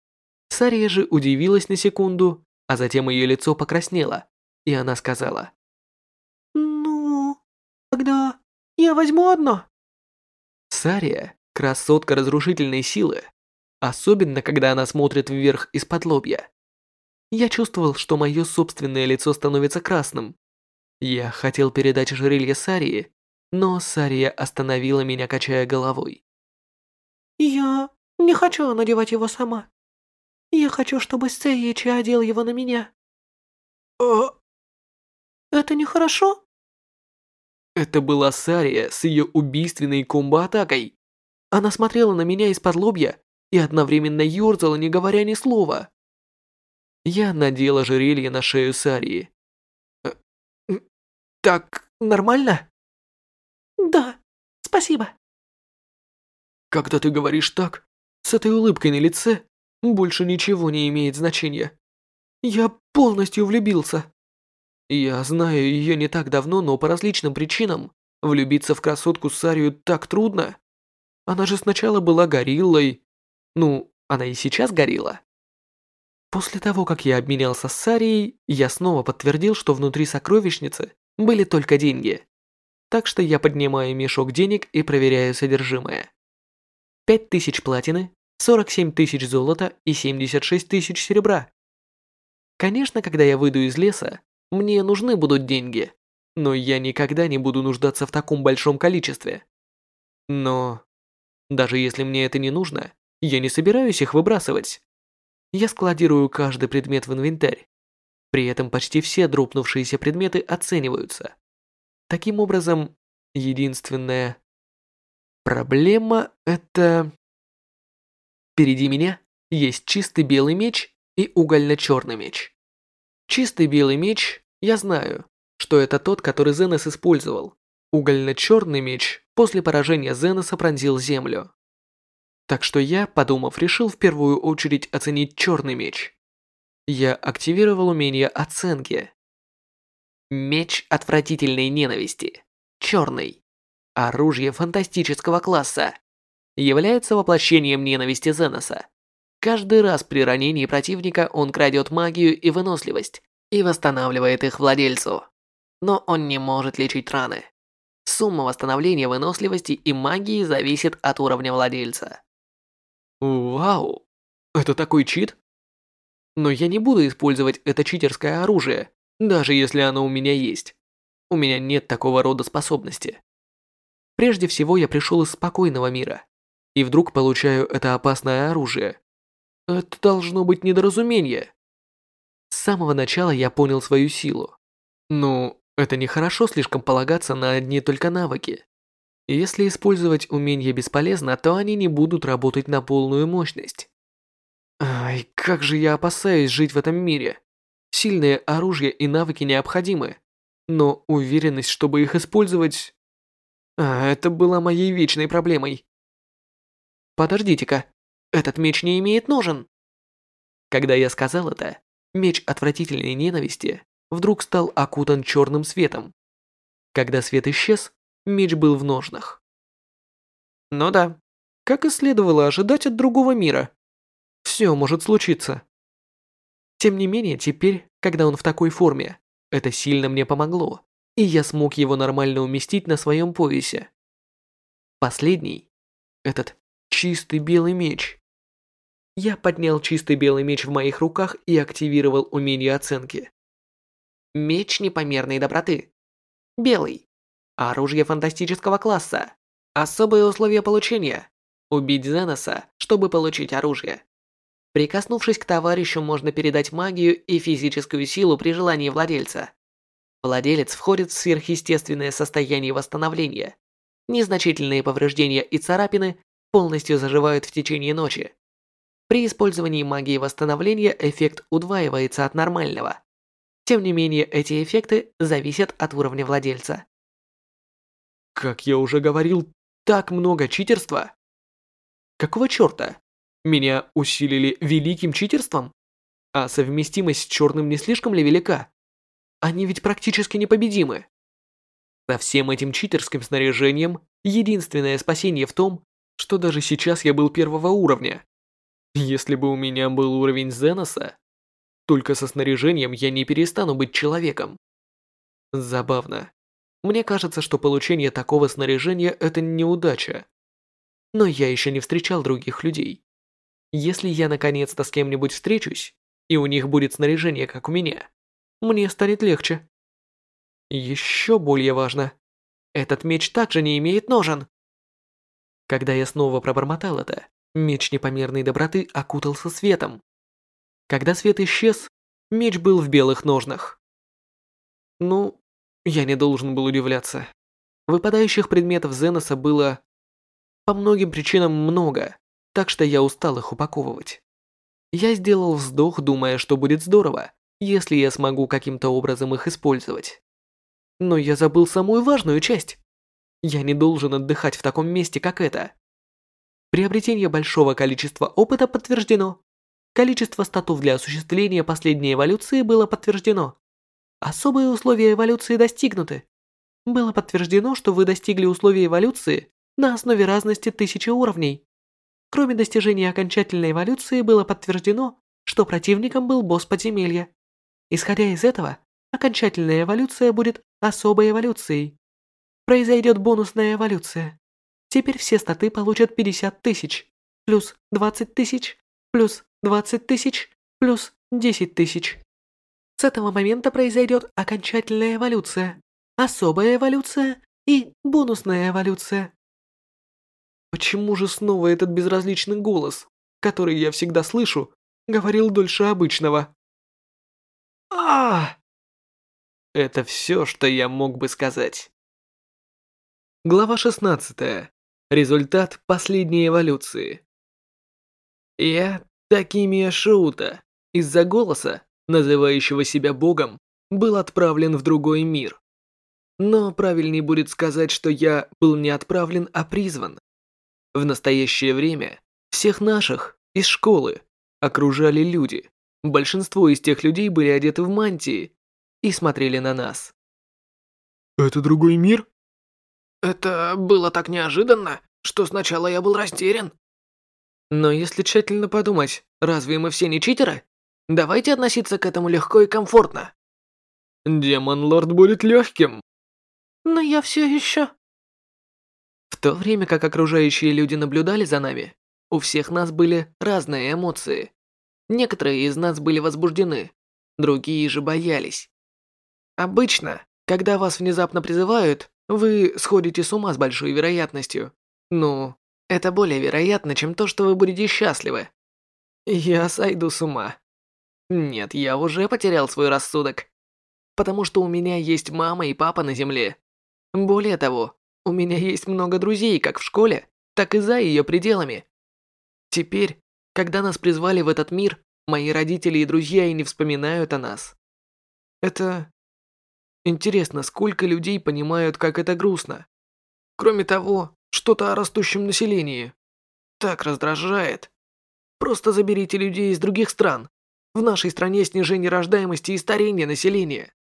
Сария же удивилась на секунду, а затем ее лицо покраснело, и она сказала. «Ну, тогда я возьму одно». Сария, красотка разрушительной силы, особенно когда она смотрит вверх из-под лобья. Я чувствовал, что мое собственное лицо становится красным. Я хотел передать ожерелье Сарии, но Сария остановила меня, качая головой. «Я не хочу надевать его сама. Я хочу, чтобы Сейичи одел его на меня». «О...» «Это нехорошо?» Это была Сария с ее убийственной комбо-атакой. Она смотрела на меня из-под лобья и одновременно ёрзала, не говоря ни слова. Я надел ожерелье на шею Сарии. Э, «Так нормально?» «Да, спасибо». «Когда ты говоришь так, с этой улыбкой на лице, больше ничего не имеет значения. Я полностью влюбился. Я знаю ее не так давно, но по различным причинам влюбиться в красотку Сарию так трудно. Она же сначала была гориллой. Ну, она и сейчас горилла. После того, как я обменялся с Сарией, я снова подтвердил, что внутри сокровищницы были только деньги. Так что я поднимаю мешок денег и проверяю содержимое. 5000 платины, 47 тысяч золота и 76 тысяч серебра. Конечно, когда я выйду из леса, мне нужны будут деньги, но я никогда не буду нуждаться в таком большом количестве. Но даже если мне это не нужно, я не собираюсь их выбрасывать. Я складирую каждый предмет в инвентарь. При этом почти все дропнувшиеся предметы оцениваются. Таким образом, единственная проблема – это... Впереди меня есть чистый белый меч и угольно-черный меч. Чистый белый меч, я знаю, что это тот, который Зенос использовал. Угольно-черный меч после поражения Зеноса пронзил землю. Так что я, подумав, решил в первую очередь оценить черный меч. Я активировал умение оценки. Меч отвратительной ненависти. Черный. Оружие фантастического класса. Является воплощением ненависти Зеноса. Каждый раз при ранении противника он крадет магию и выносливость и восстанавливает их владельцу. Но он не может лечить раны. Сумма восстановления выносливости и магии зависит от уровня владельца. Вау, это такой чит? Но я не буду использовать это читерское оружие, даже если оно у меня есть. У меня нет такого рода способности. Прежде всего я пришел из спокойного мира, и вдруг получаю это опасное оружие. Это должно быть недоразумение. С самого начала я понял свою силу. Ну, это нехорошо слишком полагаться на одни только навыки. Если использовать умения бесполезно, то они не будут работать на полную мощность. Ай, как же я опасаюсь жить в этом мире. Сильные оружия и навыки необходимы, но уверенность, чтобы их использовать... А, это была моей вечной проблемой. Подождите-ка, этот меч не имеет ножен. Когда я сказал это, меч отвратительной ненависти вдруг стал окутан черным светом. Когда свет исчез, меч был в ножнах. Ну да, как и следовало ожидать от другого мира. Все может случиться. Тем не менее, теперь, когда он в такой форме, это сильно мне помогло, и я смог его нормально уместить на своем поясе. Последний, этот чистый белый меч. Я поднял чистый белый меч в моих руках и активировал умение оценки. Меч непомерной доброты. Белый. Оружие фантастического класса. Особые условия получения. Убить Зеноса, чтобы получить оружие. Прикоснувшись к товарищу, можно передать магию и физическую силу при желании владельца. Владелец входит в сверхъестественное состояние восстановления. Незначительные повреждения и царапины полностью заживают в течение ночи. При использовании магии восстановления эффект удваивается от нормального. Тем не менее, эти эффекты зависят от уровня владельца. Как я уже говорил, так много читерства. Какого чёрта? Меня усилили великим читерством? А совместимость с черным не слишком ли велика? Они ведь практически непобедимы. Со всем этим читерским снаряжением, единственное спасение в том, что даже сейчас я был первого уровня. Если бы у меня был уровень Зеноса, только со снаряжением я не перестану быть человеком. Забавно. Мне кажется, что получение такого снаряжения – это неудача. Но я еще не встречал других людей. Если я наконец-то с кем-нибудь встречусь, и у них будет снаряжение, как у меня, мне станет легче. Еще более важно, этот меч также не имеет ножен. Когда я снова пробормотал это, меч непомерной доброты окутался светом. Когда свет исчез, меч был в белых ножнах. Ну, я не должен был удивляться. Выпадающих предметов Зеноса было по многим причинам много, так что я устал их упаковывать. Я сделал вздох, думая, что будет здорово, если я смогу каким-то образом их использовать. Но я забыл самую важную часть. Я не должен отдыхать в таком месте, как это. Приобретение большого количества опыта подтверждено. количество статов для осуществления последней эволюции было подтверждено. Особые условия эволюции достигнуты. Было подтверждено, что вы достигли условий эволюции на основе разности тысячи уровней. Кроме достижения окончательной эволюции, было подтверждено, что противником был босс подземелья. Исходя из этого, окончательная эволюция будет особой эволюцией. Произойдет бонусная эволюция. Теперь все статы получат 50 тысяч, плюс 20 тысяч, плюс 20 тысяч, плюс 10 тысяч. С этого момента произойдет окончательная эволюция, особая эволюция и бонусная эволюция. Почему же снова этот безразличный голос, который я всегда слышу, говорил дольше обычного? а Это все, что я мог бы сказать. Глава 16. Результат последней эволюции. Я Такимия Шоута из-за голоса, называющего себя богом, был отправлен в другой мир. Но правильнее будет сказать, что я был не отправлен, а призван. В настоящее время всех наших из школы окружали люди. Большинство из тех людей были одеты в мантии и смотрели на нас. «Это другой мир?» Это было так неожиданно, что сначала я был растерян. Но если тщательно подумать, разве мы все не читеры? Давайте относиться к этому легко и комфортно. Демон-лорд будет легким. Но я все еще... В то время как окружающие люди наблюдали за нами, у всех нас были разные эмоции. Некоторые из нас были возбуждены, другие же боялись. Обычно, когда вас внезапно призывают, вы сходите с ума с большой вероятностью. Ну, это более вероятно, чем то, что вы будете счастливы. Я сойду с ума. Нет, я уже потерял свой рассудок. Потому что у меня есть мама и папа на земле. Более того, у меня есть много друзей, как в школе, так и за ее пределами. Теперь, когда нас призвали в этот мир, мои родители и друзья и не вспоминают о нас. Это Интересно, сколько людей понимают, как это грустно. Кроме того, что-то о растущем населении. Так раздражает. Просто заберите людей из других стран. В нашей стране снижение рождаемости и старение населения.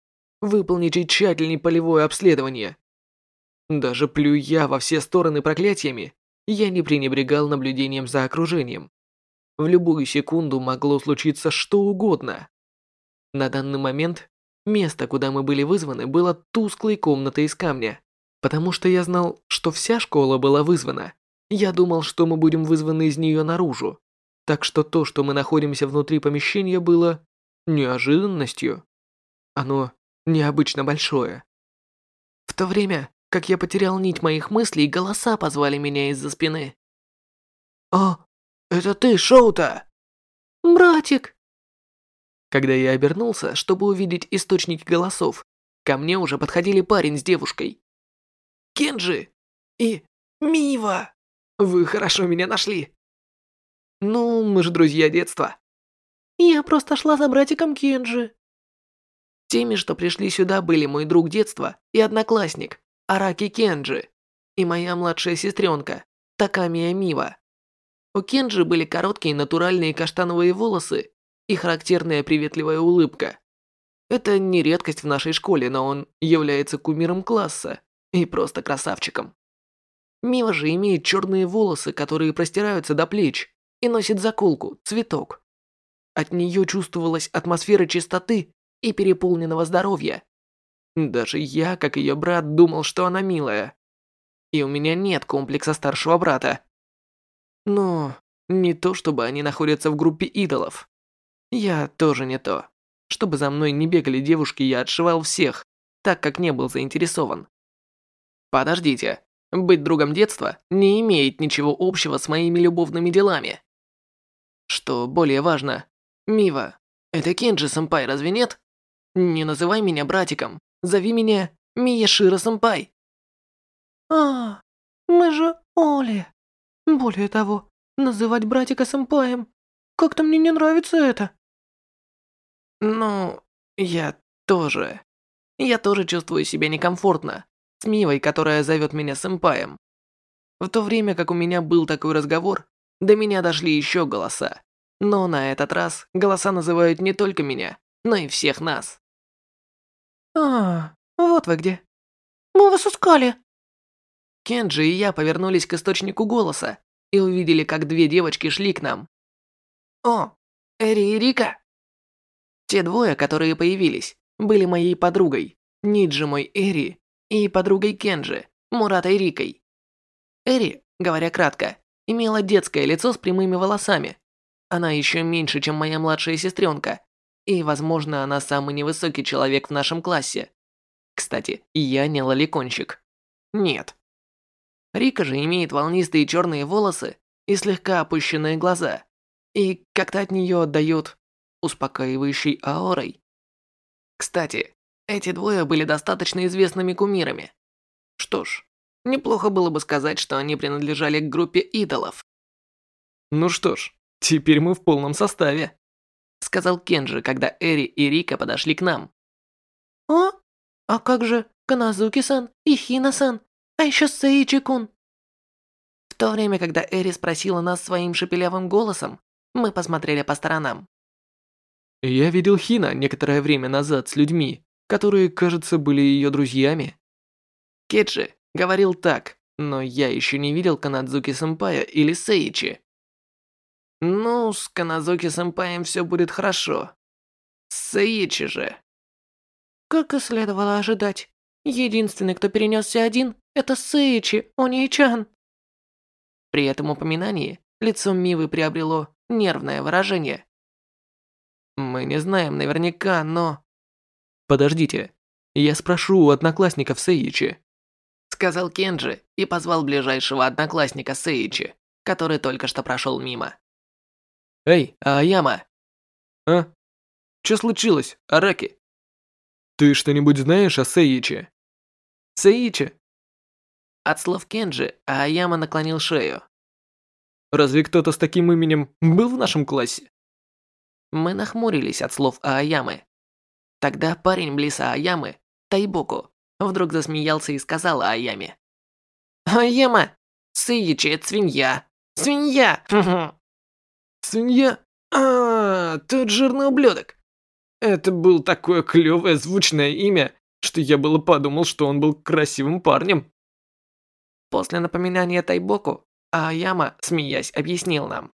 Выполните тщательнее полевое обследование. Даже плюя во все стороны проклятиями, я не пренебрегал наблюдением за окружением. В любую секунду могло случиться что угодно. На данный момент Место, куда мы были вызваны, было тусклой комнатой из камня. Потому что я знал, что вся школа была вызвана. Я думал, что мы будем вызваны из нее наружу. Так что то, что мы находимся внутри помещения, было неожиданностью. Оно необычно большое. В то время, как я потерял нить моих мыслей, голоса позвали меня из-за спины. «О, это ты, Шоута!» «Братик!» Когда я обернулся, чтобы увидеть источники голосов, ко мне уже подходили парень с девушкой. «Кенджи и Мива! Вы хорошо меня нашли!» «Ну, мы же друзья детства». «Я просто шла за братиком Кенджи». Теми, что пришли сюда, были мой друг детства и одноклассник, Араки Кенджи, и моя младшая сестренка, Такамия Мива. У Кенджи были короткие натуральные каштановые волосы и характерная приветливая улыбка. Это не редкость в нашей школе, но он является кумиром класса и просто красавчиком. Мива же имеет черные волосы, которые простираются до плеч, и носит заколку, цветок. От нее чувствовалась атмосфера чистоты и переполненного здоровья. Даже я, как ее брат, думал, что она милая. И у меня нет комплекса старшего брата. Но не то, чтобы они находятся в группе идолов. Я тоже не то. Чтобы за мной не бегали девушки, я отшивал всех, так как не был заинтересован. Подождите, быть другом детства не имеет ничего общего с моими любовными делами. Что более важно, Мива, это Кенджи-сэмпай, разве нет? Не называй меня братиком, зови меня Мияшира-сэмпай. А, мы же Оли. Более того, называть братика сэмпаем. Как-то мне не нравится это. Ну, я тоже. Я тоже чувствую себя некомфортно с Мивой, которая зовет меня сэмпаем. В то время как у меня был такой разговор, до меня дошли еще голоса. Но на этот раз голоса называют не только меня, но и всех нас. А, вот вы где. Мы вас искали. Кенджи и я повернулись к источнику голоса и увидели, как две девочки шли к нам. О, Эри и Рика. Те двое, которые появились, были моей подругой, Ниджи мой Эри, и подругой Кенджи, Муратой Рикой. Эри, говоря кратко, имела детское лицо с прямыми волосами. Она еще меньше, чем моя младшая сестренка, и, возможно, она самый невысокий человек в нашем классе. Кстати, я не лоликончик. Нет. Рика же имеет волнистые черные волосы и слегка опущенные глаза, и как-то от нее отдает успокаивающей аурой. Кстати, эти двое были достаточно известными кумирами. Что ж, неплохо было бы сказать, что они принадлежали к группе идолов. Ну что ж, теперь мы в полном составе, сказал Кенджи, когда Эри и Рика подошли к нам. О, а как же Каназуки-сан и Хина-сан, а еще Сейчи-кун? В то время, когда Эри спросила нас своим шепелявым голосом, мы посмотрели по сторонам. Я видел Хина некоторое время назад с людьми, которые, кажется, были ее друзьями. Кеджи говорил так, но я еще не видел Канадзуки-сэмпая или Сейчи. Ну, с Канадзуки-сэмпаем все будет хорошо. С Сейчи же. Как и следовало ожидать. Единственный, кто перенесся один, это Сейчи, Они-чан. При этом упоминании лицо Мивы приобрело нервное выражение. Мы не знаем наверняка, но... Подождите, я спрошу у одноклассников Сейичи. Сказал Кенджи и позвал ближайшего одноклассника Сейичи, который только что прошел мимо. Эй, Аяма! А? Что случилось, Араки? Ты что-нибудь знаешь о Сейичи? Сейичи? От слов Кенджи Аяма наклонил шею. Разве кто-то с таким именем был в нашем классе? Мы нахмурились от слов Аямы. Тогда парень близ Аямы, Тайбоку, вдруг засмеялся и сказал Аяме. «Аяма, это свинья! Свинья! Свинья? А, тот жирный ублюдок. Это было такое клевое звучное имя, что я было подумал, что он был красивым парнем. После напоминания Тайбоку, Аяма, смеясь, объяснил нам.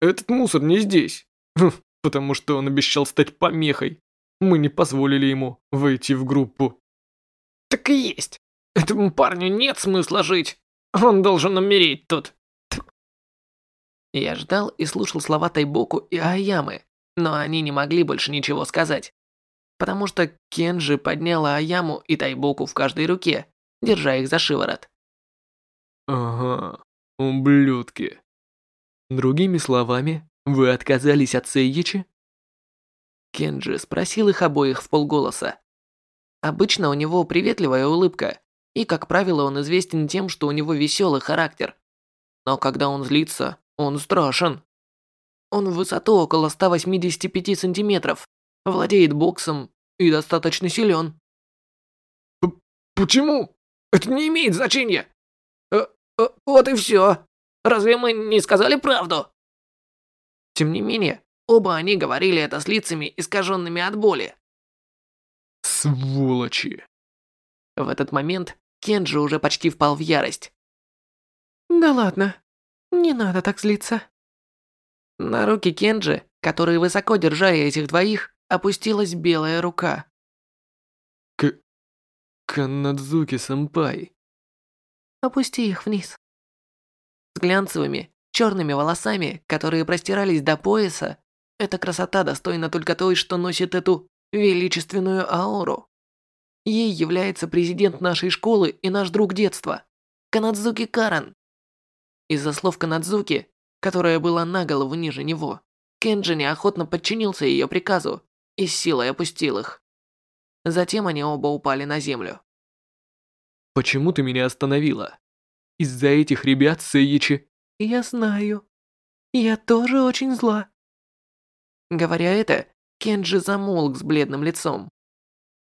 Этот мусор не здесь. Потому что он обещал стать помехой. Мы не позволили ему войти в группу. Так и есть. Этому парню нет смысла жить. Он должен умереть тут. Я ждал и слушал слова Тайбоку и Аямы, но они не могли больше ничего сказать. Потому что Кенджи подняла Аяму и Тайбоку в каждой руке, держа их за шиворот. Ага, ублюдки. Другими словами, вы отказались от Сейичи? Кенджи спросил их обоих в полголоса. Обычно у него приветливая улыбка, и, как правило, он известен тем, что у него веселый характер. Но когда он злится, он страшен. Он в высоту около 185 сантиметров, владеет боксом и достаточно силен. «Почему? Это не имеет значения!» э, э, «Вот и все. Разве мы не сказали правду?» Тем не менее, оба они говорили это с лицами, искаженными от боли. Сволочи. В этот момент Кенджи уже почти впал в ярость. Да ладно, не надо так злиться. На руки Кенджи, которые высоко держали этих двоих, опустилась белая рука. К... Канадзуки-сэмпай. Опусти их вниз. С глянцевыми, черными волосами, которые простирались до пояса, эта красота достойна только той, что носит эту величественную ауру. Ей является президент нашей школы и наш друг детства, Канадзуки Каран. Из-за слов Канадзуки, которая была на голову ниже него, Кенджи неохотно подчинился ее приказу и с силой опустил их. Затем они оба упали на землю. «Почему ты меня остановила? Из-за этих ребят Сейичи я знаю. Я тоже очень зла. Говоря это, Кенджи замолк с бледным лицом.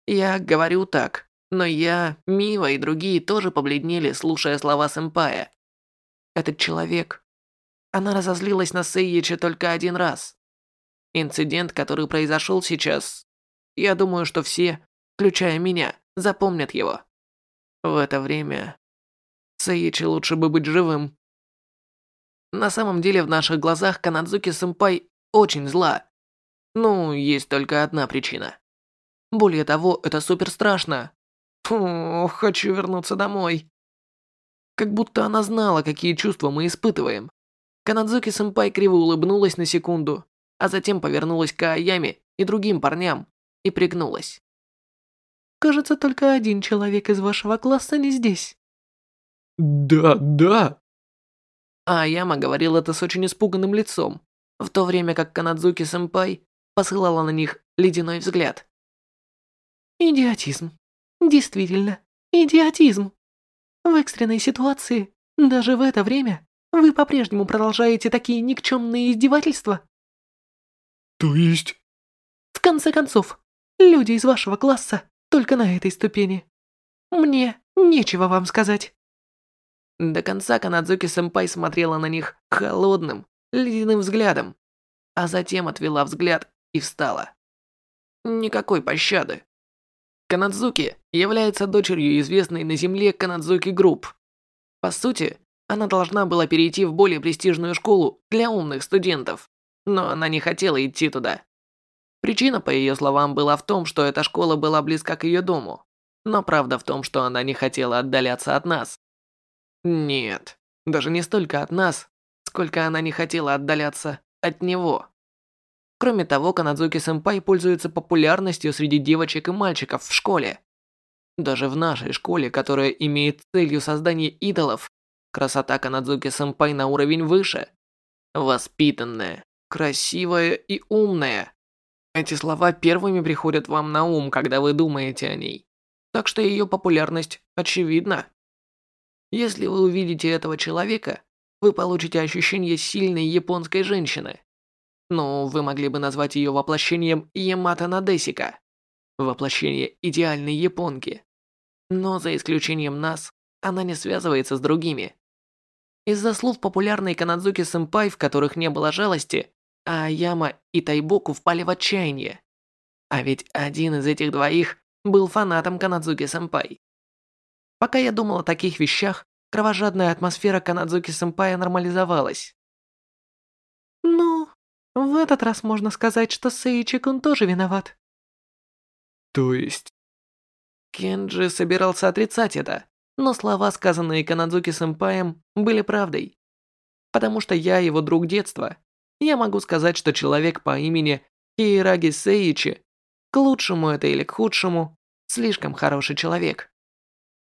Я говорю так, но я, Мива и другие тоже побледнели, слушая слова сэмпая. Этот человек... Она разозлилась на Сейича только один раз. Инцидент, который произошел сейчас, я думаю, что все, включая меня, запомнят его. В это время Сейичи лучше бы быть живым. На самом деле в наших глазах Канадзуки-сэмпай очень зла. Ну, есть только одна причина. Более того, это супер страшно. Фу, хочу вернуться домой. Как будто она знала, какие чувства мы испытываем. Канадзуки-сэмпай криво улыбнулась на секунду, а затем повернулась к Аяме и другим парням и пригнулась. «Кажется, только один человек из вашего класса не здесь». «Да, да». А Аяма говорил это с очень испуганным лицом, в то время как Канадзуки-сэмпай посылала на них ледяной взгляд. «Идиотизм. Действительно, идиотизм. В экстренной ситуации, даже в это время, вы по-прежнему продолжаете такие никчемные издевательства?» «То есть?» «В конце концов, люди из вашего класса только на этой ступени. Мне нечего вам сказать». До конца Канадзуки-сэмпай смотрела на них холодным, ледяным взглядом, а затем отвела взгляд и встала. Никакой пощады. Канадзуки является дочерью известной на земле Канадзуки Group. По сути, она должна была перейти в более престижную школу для умных студентов, но она не хотела идти туда. Причина, по ее словам, была в том, что эта школа была близка к ее дому, но правда в том, что она не хотела отдаляться от нас. Нет, даже не столько от нас, сколько она не хотела отдаляться от него. Кроме того, Канадзуки-сэмпай пользуется популярностью среди девочек и мальчиков в школе. Даже в нашей школе, которая имеет целью создания идолов, красота Канадзуки-сэмпай на уровень выше. Воспитанная, красивая и умная. Эти слова первыми приходят вам на ум, когда вы думаете о ней. Так что ее популярность очевидна. Если вы увидите этого человека, вы получите ощущение сильной японской женщины. Ну, вы могли бы назвать ее воплощением Ямато Надесика. Воплощение идеальной японки. Но за исключением нас, она не связывается с другими. Из-за слов популярной Канадзуки-сэмпай, в которых не было жалости, Аяма и Тайбоку впали в отчаяние. А ведь один из этих двоих был фанатом Канадзуки-сэмпай. Пока я думал о таких вещах, кровожадная атмосфера Канадзуки-сэмпая нормализовалась. «Ну, в этот раз можно сказать, что Сейчи-кун тоже виноват». «То есть?» Кенджи собирался отрицать это, но слова, сказанные Канадзуки-сэмпаем, были правдой. Потому что я его друг детства. Я могу сказать, что человек по имени Кейраги Сейичи, к лучшему это или к худшему, слишком хороший человек.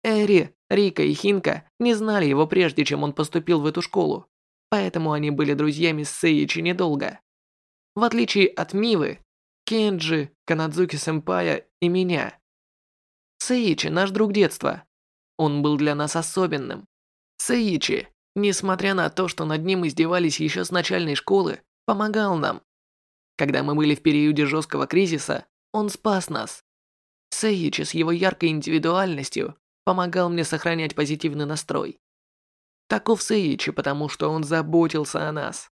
Эри, Рика и Хинка не знали его прежде, чем он поступил в эту школу, поэтому они были друзьями с Сейичи недолго. В отличие от Мивы, Кенджи, Канадзуки-сэмпая и меня. Сейичи наш друг детства. Он был для нас особенным. Сейичи, несмотря на то, что над ним издевались еще с начальной школы, помогал нам. Когда мы были в периоде жесткого кризиса, он спас нас. Сейичи с его яркой индивидуальностью помогал мне сохранять позитивный настрой. Таков Сейичи, потому что он заботился о нас.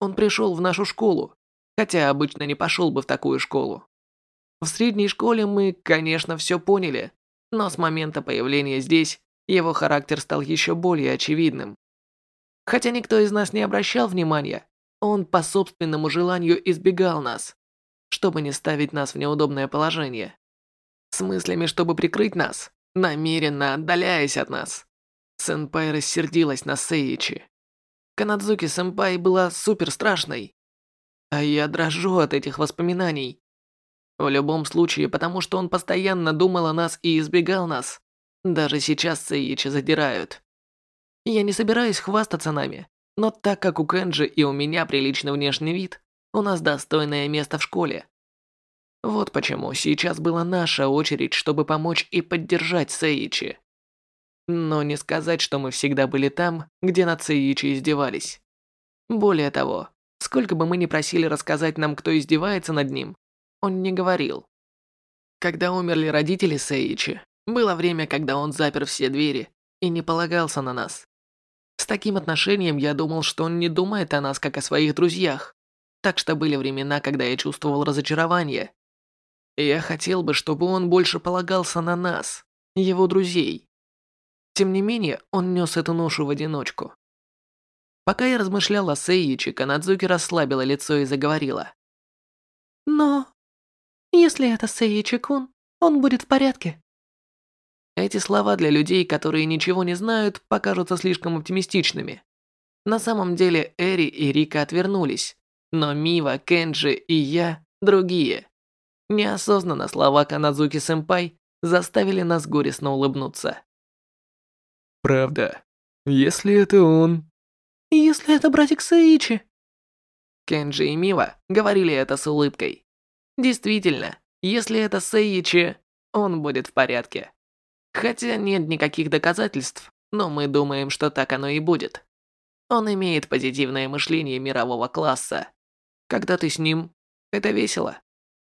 Он пришел в нашу школу, хотя обычно не пошел бы в такую школу. В средней школе мы, конечно, все поняли, но с момента появления здесь его характер стал еще более очевидным. Хотя никто из нас не обращал внимания, он по собственному желанию избегал нас, чтобы не ставить нас в неудобное положение. С мыслями, чтобы прикрыть нас, намеренно отдаляясь от нас. Сэнпай рассердилась на Сейичи. Канадзуки-сэмпай была супер страшной. А я дрожу от этих воспоминаний. В любом случае, потому что он постоянно думал о нас и избегал нас. Даже сейчас Сейичи задирают. Я не собираюсь хвастаться нами, но так как у Кенджи и у меня приличный внешний вид, у нас достойное место в школе. Вот почему сейчас была наша очередь, чтобы помочь и поддержать Сейичи. Но не сказать, что мы всегда были там, где над Сейичи издевались. Более того, сколько бы мы ни просили рассказать нам, кто издевается над ним, он не говорил. Когда умерли родители Сейичи, было время, когда он запер все двери и не полагался на нас. С таким отношением я думал, что он не думает о нас, как о своих друзьях. Так что были времена, когда я чувствовал разочарование. Я хотел бы, чтобы он больше полагался на нас, его друзей. Тем не менее, он нес эту ношу в одиночку. Пока я размышлял о Сейичи, Канадзуки расслабила лицо и заговорила. «Но если это Сейичи-кун, он будет в порядке». Эти слова для людей, которые ничего не знают, покажутся слишком оптимистичными. На самом деле Эри и Рика отвернулись, но Мива, Кенджи и я – другие. Неосознанно слова Канадзуки-сэмпай заставили нас горестно улыбнуться. Правда. Если это он... Если это братик Саичи. Кенджи и Мива говорили это с улыбкой. Действительно, если это Сейичи, он будет в порядке. Хотя нет никаких доказательств, но мы думаем, что так оно и будет. Он имеет позитивное мышление мирового класса. Когда ты с ним, это весело.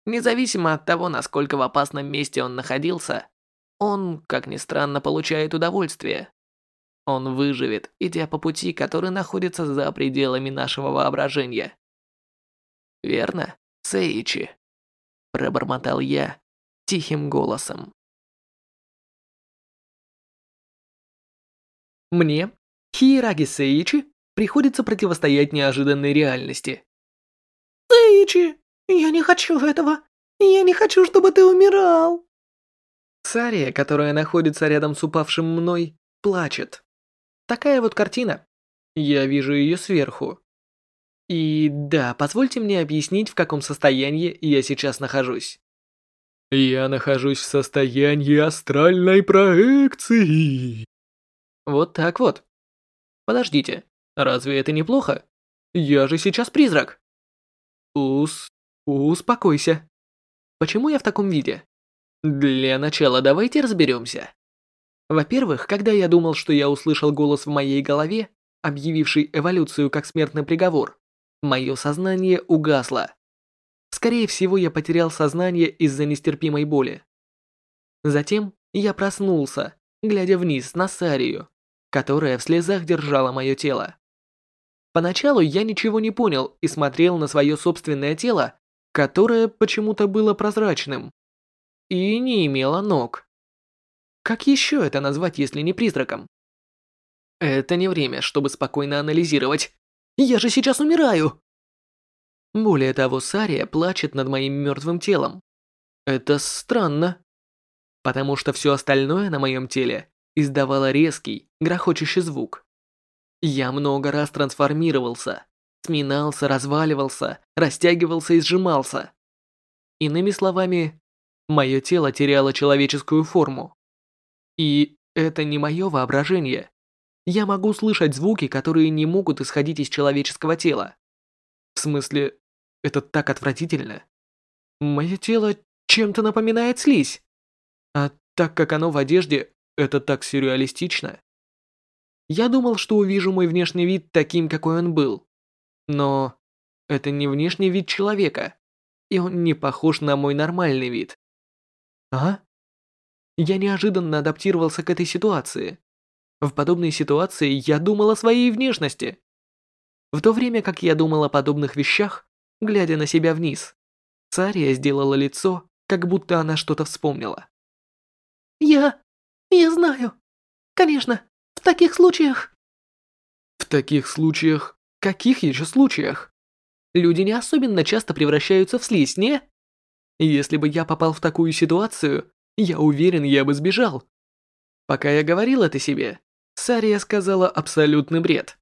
Независимо от того, насколько в опасном месте он находился, он, как ни странно, получает удовольствие. Он выживет, идя по пути, который находится за пределами нашего воображения. Верно, Сейичи? Пробормотал я тихим голосом. Мне, Хиераги Сейичи, приходится противостоять неожиданной реальности. Сейичи, я не хочу этого. Я не хочу, чтобы ты умирал. Сария, которая находится рядом с упавшим мной, плачет. Такая вот картина. Я вижу ее сверху. И да, позвольте мне объяснить, в каком состоянии я сейчас нахожусь. Я нахожусь в состоянии астральной проекции. Вот так вот. Подождите, разве это неплохо? Я же сейчас призрак. Ус... успокойся. Почему я в таком виде? Для начала давайте разберемся. Во-первых, когда я думал, что я услышал голос в моей голове, объявивший эволюцию как смертный приговор, мое сознание угасло. Скорее всего, я потерял сознание из-за нестерпимой боли. Затем я проснулся, глядя вниз на Сарию, которая в слезах держала мое тело. Поначалу я ничего не понял и смотрел на свое собственное тело, которое почему-то было прозрачным и не имело ног. Как еще это назвать, если не призраком? Это не время, чтобы спокойно анализировать. Я же сейчас умираю. Более того, Сария плачет над моим мертвым телом. Это странно. Потому что все остальное на моем теле издавало резкий, грохочущий звук. Я много раз трансформировался, сминался, разваливался, растягивался и сжимался. Иными словами, мое тело теряло человеческую форму. И это не мое воображение. Я могу слышать звуки, которые не могут исходить из человеческого тела. В смысле, это так отвратительно. Мое тело чем-то напоминает слизь. А так как оно в одежде, это так сюрреалистично. Я думал, что увижу мой внешний вид таким, какой он был. Но это не внешний вид человека, и он не похож на мой нормальный вид. А? Я неожиданно адаптировался к этой ситуации. В подобной ситуации я думал о своей внешности. В то время как я думал о подобных вещах, глядя на себя вниз, Цария сделала лицо, как будто она что-то вспомнила. «Я... я знаю. Конечно, в таких случаях...» «В таких случаях? Каких еще случаях? Люди не особенно часто превращаются в слизь, не? Если бы я попал в такую ситуацию, я уверен, я бы сбежал. Пока я говорил это себе, Сария сказала абсолютный бред.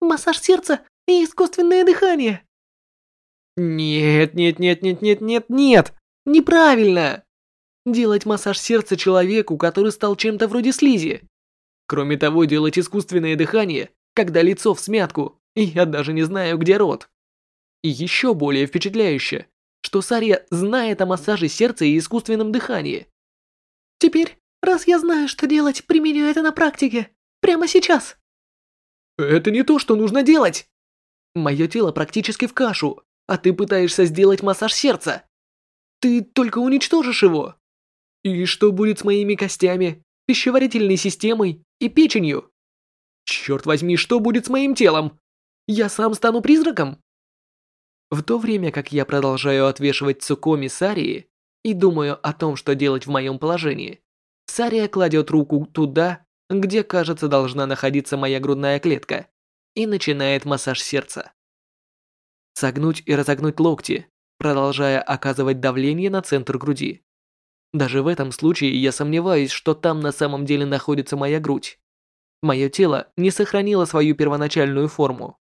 «Массаж сердца и искусственное дыхание». Нет, нет, нет, нет, нет, нет, нет. Неправильно. Делать массаж сердца человеку, который стал чем-то вроде слизи. Кроме того, делать искусственное дыхание, когда лицо в смятку, и я даже не знаю, где рот. И еще более впечатляюще, что Сария знает о массаже сердца и искусственном дыхании. Теперь, раз я знаю, что делать, применю это на практике. Прямо сейчас. Это не то, что нужно делать. Мое тело практически в кашу, а ты пытаешься сделать массаж сердца. Ты только уничтожишь его. И что будет с моими костями, пищеварительной системой и печенью? Черт возьми, что будет с моим телом? Я сам стану призраком? В то время как я продолжаю отвешивать Цукоми Сарии и думаю о том, что делать в моем положении, Сария кладет руку туда, где, кажется, должна находиться моя грудная клетка, и начинает массаж сердца. Согнуть и разогнуть локти, продолжая оказывать давление на центр груди. Даже в этом случае я сомневаюсь, что там на самом деле находится моя грудь. Мое тело не сохранило свою первоначальную форму.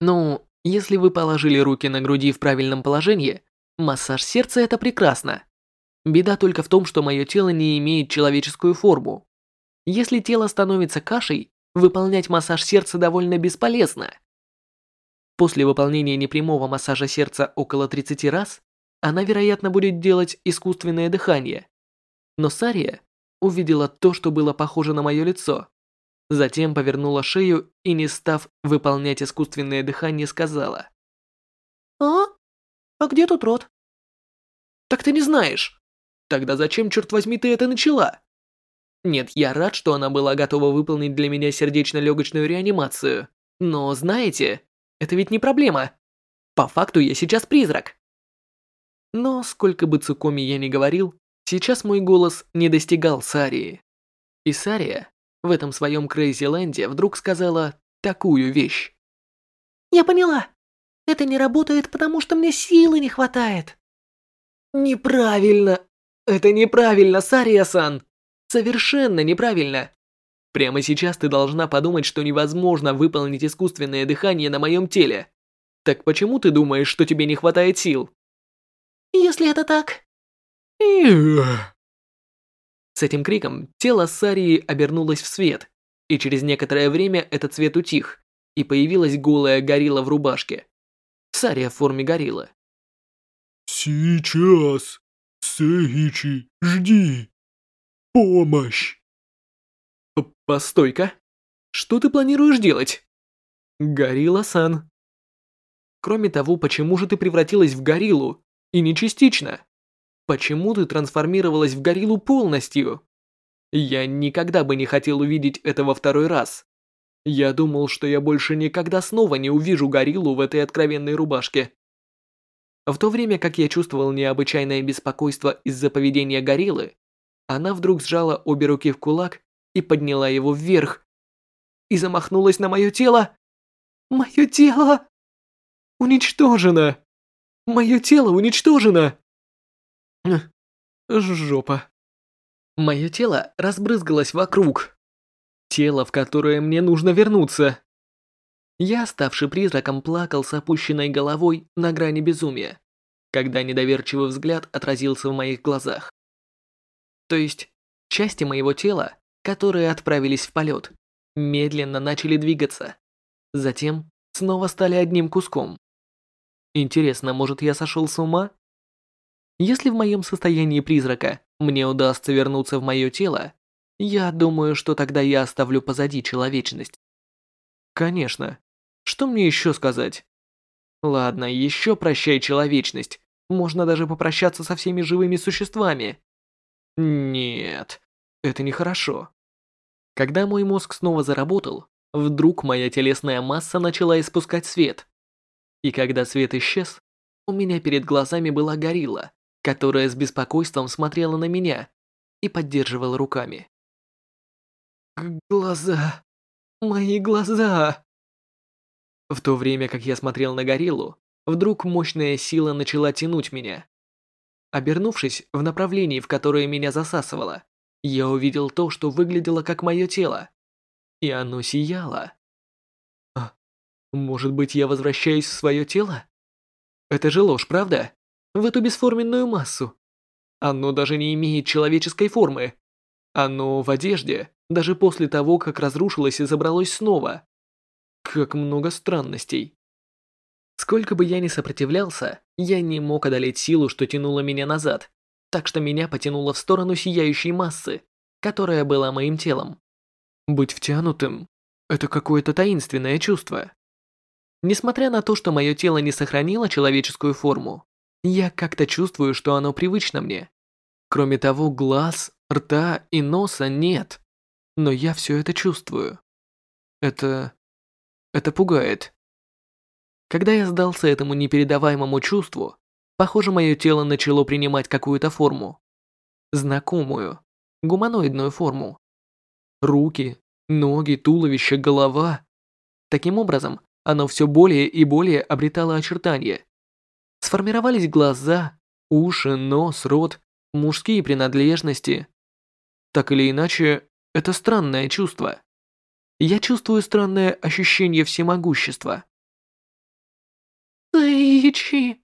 Ну, если вы положили руки на груди в правильном положении, массаж сердца это прекрасно. Беда только в том, что мое тело не имеет человеческую форму. Если тело становится кашей, выполнять массаж сердца довольно бесполезно. После выполнения непрямого массажа сердца около 30 раз, она, вероятно, будет делать искусственное дыхание. Но Сария увидела то, что было похоже на мое лицо. Затем повернула шею и, не став выполнять искусственное дыхание, сказала. «А? А где тут рот?» «Так ты не знаешь. Тогда зачем, черт возьми, ты это начала?» Нет, я рад, что она была готова выполнить для меня сердечно-легочную реанимацию. Но знаете, это ведь не проблема. По факту я сейчас призрак. Но сколько бы Цукоми я ни говорил, сейчас мой голос не достигал Сарии. И Сария в этом своем Крейзиленде вдруг сказала такую вещь. «Я поняла. Это не работает, потому что мне силы не хватает». «Неправильно. Это неправильно, Сария-сан. Совершенно неправильно. Прямо сейчас ты должна подумать, что невозможно выполнить искусственное дыхание на моем теле. Так почему ты думаешь, что тебе не хватает сил?» Если это так... С этим криком тело Сарии обернулось в свет, и через некоторое время этот свет утих, и появилась голая горилла в рубашке. Сария в форме гориллы. «Сейчас! Сейичи, жди! Помощь!» «Постой-ка! Что ты планируешь делать?» «Горилла-сан!» Кроме того, почему же ты превратилась в гориллу? И не частично. Почему ты трансформировалась в гориллу полностью? Я никогда бы не хотел увидеть это во второй раз. Я думал, что я больше никогда снова не увижу гориллу в этой откровенной рубашке. В то время как я чувствовал необычайное беспокойство из-за поведения гориллы, она вдруг сжала обе руки в кулак и подняла его вверх. И замахнулась на мое тело. Мое тело уничтожено. Мое тело уничтожено. Жопа. Мое тело разбрызгалось вокруг. Тело, в которое мне нужно вернуться. Я, ставший призраком, плакал с опущенной головой на грани безумия, когда недоверчивый взгляд отразился в моих глазах. То есть, части моего тела, которые отправились в полет, медленно начали двигаться. Затем снова стали одним куском. Интересно, может я сошел с ума? Если в моем состоянии призрака мне удастся вернуться в мое тело, я думаю, что тогда я оставлю позади человечность. Конечно. Что мне еще сказать? Ладно, еще прощай человечность. Можно даже попрощаться со всеми живыми существами. Нет, это нехорошо. Когда мой мозг снова заработал, вдруг моя телесная масса начала испускать свет. И когда свет исчез, у меня перед глазами была горилла, которая с беспокойством смотрела на меня и поддерживала руками. Глаза. Мои глаза. В то время, как я смотрел на гориллу, вдруг мощная сила начала тянуть меня. Обернувшись в направлении, в которое меня засасывало, я увидел то, что выглядело как мое тело. И оно сияло. Может быть, я возвращаюсь в свое тело? Это же ложь, правда? В эту бесформенную массу. Оно даже не имеет человеческой формы. Оно в одежде, даже после того, как разрушилось и забралось снова. Как много странностей. Сколько бы я ни сопротивлялся, я не мог одолеть силу, что тянула меня назад, так что меня потянуло в сторону сияющей массы, которая была моим телом. Быть втянутым – это какое-то таинственное чувство. Несмотря на то, что мое тело не сохранило человеческую форму, я как-то чувствую, что оно привычно мне. Кроме того, глаз, рта и носа нет. Но я все это чувствую. Это... это пугает. Когда я сдался этому непередаваемому чувству, похоже, мое тело начало принимать какую-то форму. Знакомую, гуманоидную форму. Руки, ноги, туловище, голова. Таким образом, оно все более и более обретало очертания. Сформировались глаза, уши, нос, рот, мужские принадлежности. Так или иначе, это странное чувство. Я чувствую странное ощущение всемогущества. Сэйчи.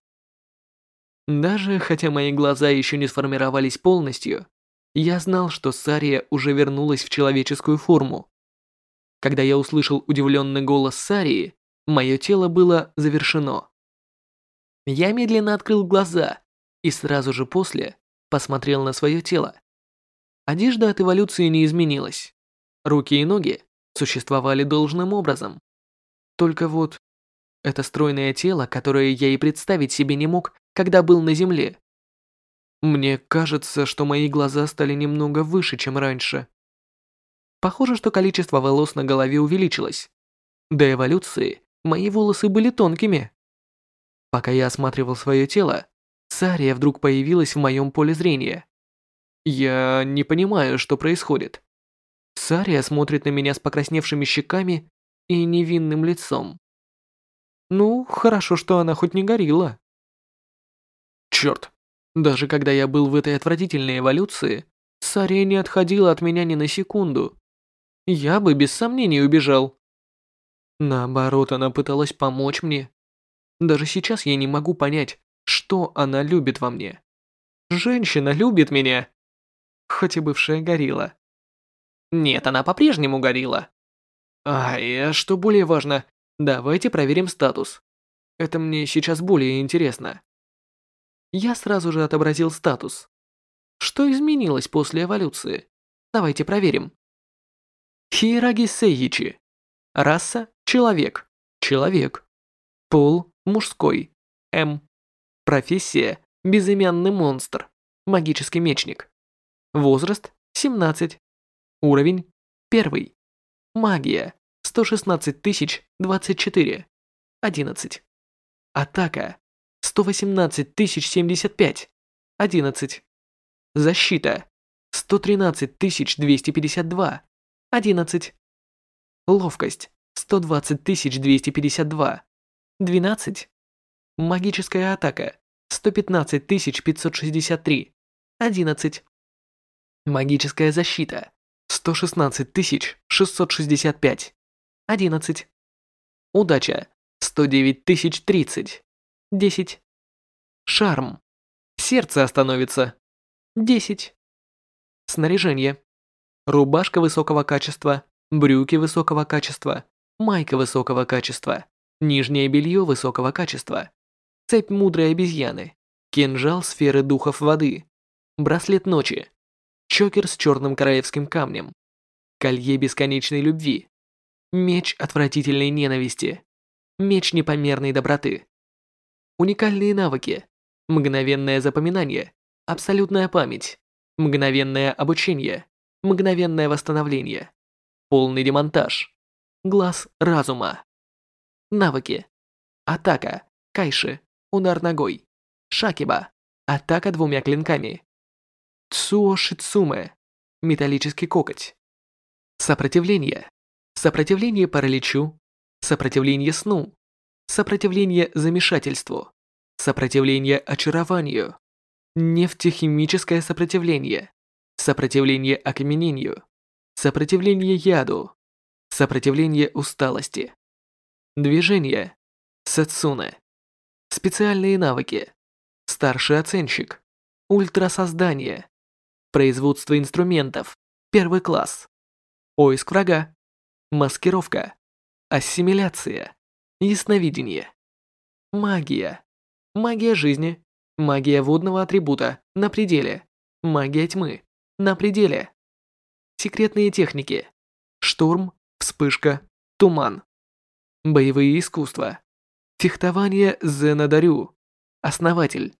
Даже хотя мои глаза еще не сформировались полностью, я знал, что Сария уже вернулась в человеческую форму. Когда я услышал удивленный голос Сарии, мое тело было завершено. Я медленно открыл глаза и сразу же после посмотрел на свое тело. Одежда от эволюции не изменилась. Руки и ноги существовали должным образом. Только вот это стройное тело, которое я и представить себе не мог, когда был на земле. Мне кажется, что мои глаза стали немного выше, чем раньше. Похоже, что количество волос на голове увеличилось. До эволюции мои волосы были тонкими. Пока я осматривал свое тело, Сария вдруг появилась в моем поле зрения. Я не понимаю, что происходит. Сария смотрит на меня с покрасневшими щеками и невинным лицом. Ну, хорошо, что она хоть не горилла. Черт, даже когда я был в этой отвратительной эволюции, Сария не отходила от меня ни на секунду. Я бы без сомнений убежал. Наоборот, она пыталась помочь мне. Даже сейчас я не могу понять, что она любит во мне. Женщина любит меня. Хоть и бывшая горилла. Нет, она по-прежнему горилла. А, и что более важно, давайте проверим статус. Это мне сейчас более интересно. Я сразу же отобразил статус. Что изменилось после эволюции? Давайте проверим. Хираги Сейичи. Раса – человек. Человек. Пол – мужской. М. Профессия – безымянный монстр. Магический мечник. Возраст – 17. Уровень – 1. Магия – 116 024. 11. Атака 118 075. 11. Защита. 113 252. 11. Ловкость. 120 252. 12. Магическая атака. 115 563. 11. Магическая защита. 116 665. 11. Удача. 109 030. 10. Шарм. Сердце остановится. 10. Снаряжение. Рубашка высокого качества, брюки высокого качества, майка высокого качества, нижнее белье высокого качества, цепь мудрой обезьяны, кинжал сферы духов воды, браслет ночи, чокер с черным королевским камнем, колье бесконечной любви, меч отвратительной ненависти, меч непомерной доброты, Уникальные навыки. Мгновенное запоминание. Абсолютная память. Мгновенное обучение. Мгновенное восстановление. Полный демонтаж. Глаз разума. Навыки. Атака. Кайши. Удар ногой. Шакиба. Атака двумя клинками. Цуо Шицуме. Металлический коготь. Сопротивление. Сопротивление параличу. Сопротивление сну. Сопротивление замешательству, сопротивление очарованию, нефтехимическое сопротивление, сопротивление окаменению, сопротивление яду, сопротивление усталости, движение, сетсуне, специальные навыки, старший оценщик, ультрасоздание, производство инструментов, первый класс, поиск врага, маскировка, ассимиляция, Ясновидение. Магия. Магия жизни. Магия водного атрибута на пределе. Магия тьмы на пределе. Секретные техники. Шторм, вспышка, туман. Боевые искусства. Фехтование Зенадарю. Основатель.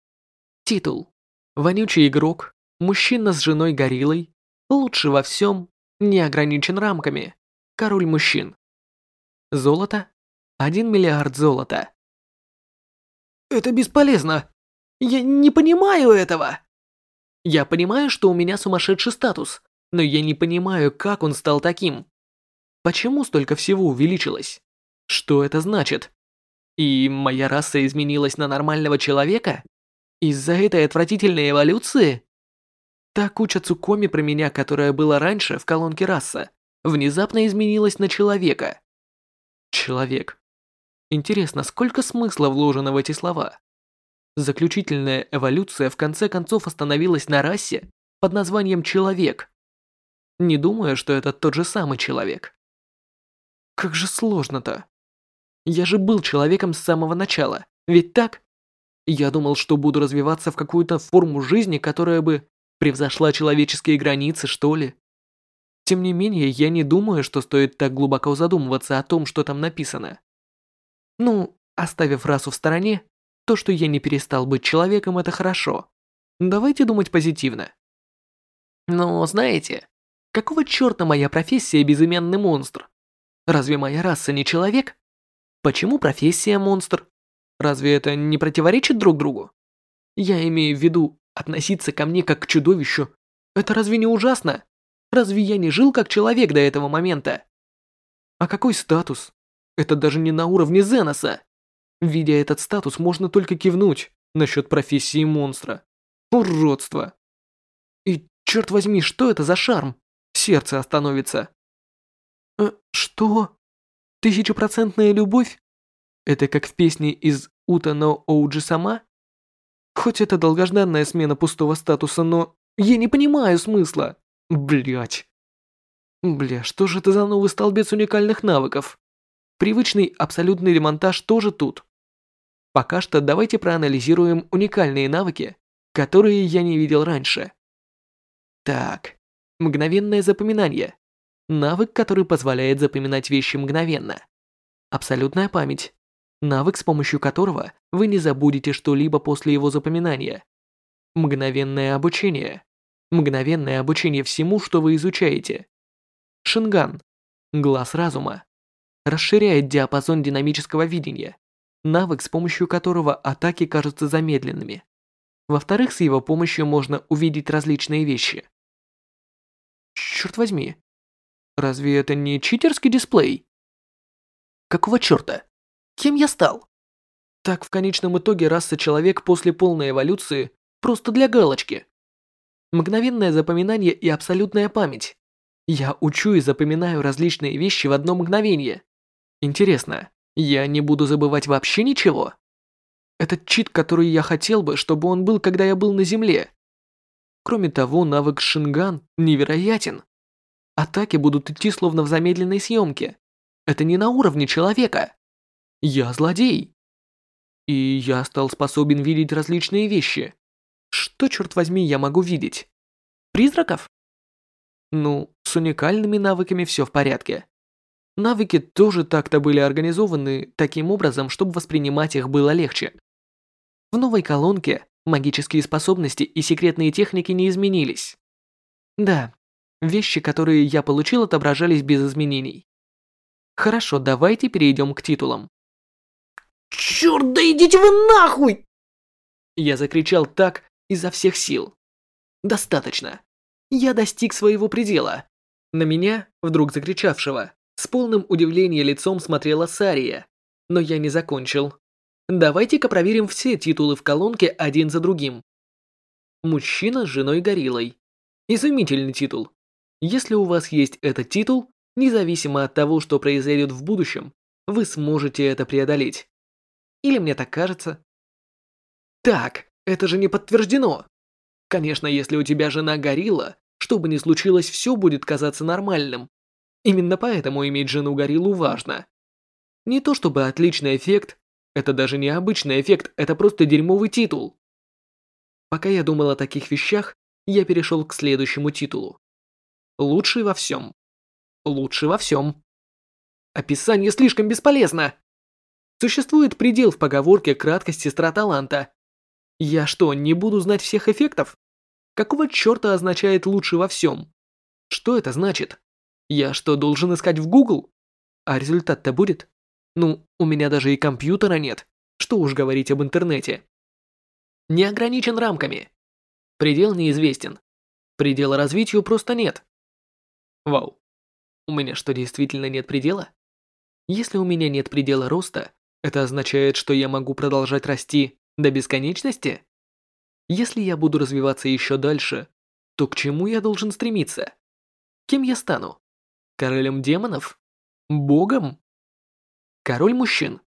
Титул. Вонючий игрок. Мужчина с женой гориллой. Лучше во всем. Не ограничен рамками. Король мужчин. Золото? 1 миллиард золота. Это бесполезно. Я не понимаю этого. Я понимаю, что у меня сумасшедший статус, но я не понимаю, как он стал таким. Почему столько всего увеличилось? Что это значит? И моя раса изменилась на нормального человека? Из-за этой отвратительной эволюции? Та куча цукоми про меня, которая была раньше в колонке раса, внезапно изменилась на человека. Человек. Интересно, сколько смысла вложено в эти слова? Заключительная эволюция в конце концов остановилась на расе под названием «человек». Не думаю, что это тот же самый человек. Как же сложно-то. Я же был человеком с самого начала, ведь так? Я думал, что буду развиваться в какую-то форму жизни, которая бы превзошла человеческие границы, что ли. Тем не менее, я не думаю, что стоит так глубоко задумываться о том, что там написано. Ну, оставив расу в стороне, то, что я не перестал быть человеком, это хорошо. Давайте думать позитивно. Но знаете, какого черта моя профессия безымянный монстр? Разве моя раса не человек? Почему профессия монстр? Разве это не противоречит друг другу? Я имею в виду относиться ко мне как к чудовищу. Это разве не ужасно? Разве я не жил как человек до этого момента? А какой статус? Это даже не на уровне Зеноса. Видя этот статус, можно только кивнуть насчет профессии монстра. Уродство. И черт возьми, что это за шарм? Сердце остановится. Э, что? Тысячепроцентная любовь? Это как в песне из Утано Оуджи Сама? Хоть это долгожданная смена пустого статуса, но я не понимаю смысла. Блять. Бля, что же это за новый столбец уникальных навыков? Привычный абсолютный ремонтаж тоже тут. Пока что давайте проанализируем уникальные навыки, которые я не видел раньше. Так, мгновенное запоминание. Навык, который позволяет запоминать вещи мгновенно. Абсолютная память. Навык, с помощью которого вы не забудете что-либо после его запоминания. Мгновенное обучение. Мгновенное обучение всему, что вы изучаете. Шинган. Глаз разума. Расширяет диапазон динамического видения. Навык, с помощью которого атаки кажутся замедленными. Во-вторых, с его помощью можно увидеть различные вещи. Черт возьми. Разве это не читерский дисплей? Какого черта? Кем я стал? Так в конечном итоге раса человек после полной эволюции просто для галочки. Мгновенное запоминание и абсолютная память. Я учу и запоминаю различные вещи в одно мгновение. Интересно, я не буду забывать вообще ничего? Это чит, который я хотел бы, чтобы он был, когда я был на Земле. Кроме того, навык Шинган невероятен. Атаки будут идти словно в замедленной съемке. Это не на уровне человека. Я злодей. И я стал способен видеть различные вещи. Что, черт возьми, я могу видеть? Призраков? Ну, с уникальными навыками все в порядке. Навыки тоже так-то были организованы таким образом, чтобы воспринимать их было легче. В новой колонке магические способности и секретные техники не изменились. Да, вещи, которые я получил, отображались без изменений. Хорошо, давайте перейдем к титулам. Черт, да идите вы нахуй! Я закричал так изо всех сил. Достаточно. Я достиг своего предела. На меня, вдруг закричавшего, с полным удивлением лицом смотрела Сария. Но я не закончил. Давайте-ка проверим все титулы в колонке один за другим. Мужчина с женой гориллой. Изумительный титул. Если у вас есть этот титул, независимо от того, что произойдет в будущем, вы сможете это преодолеть. Или мне так кажется? Так, это же не подтверждено. Конечно, если у тебя жена горилла, что бы ни случилось, все будет казаться нормальным. Именно поэтому иметь жену-гориллу важно. Не то чтобы отличный эффект, это даже не обычный эффект, это просто дерьмовый титул. Пока я думал о таких вещах, я перешел к следующему титулу. Лучший во всем. Лучший во всем. Описание слишком бесполезно. Существует предел в поговорке «краткость сестра таланта». Я что, не буду знать всех эффектов? Какого черта означает «лучше во всем»? Что это значит? Я что, должен искать в Google? А результат-то будет? Ну, у меня даже и компьютера нет. Что уж говорить об интернете. Не ограничен рамками. Предел неизвестен. Предела развитию просто нет. Вау. У меня что, действительно нет предела? Если у меня нет предела роста, это означает, что я могу продолжать расти до бесконечности? Если я буду развиваться еще дальше, то к чему я должен стремиться? Кем я стану? Королем демонов? Богом? Король мужчин.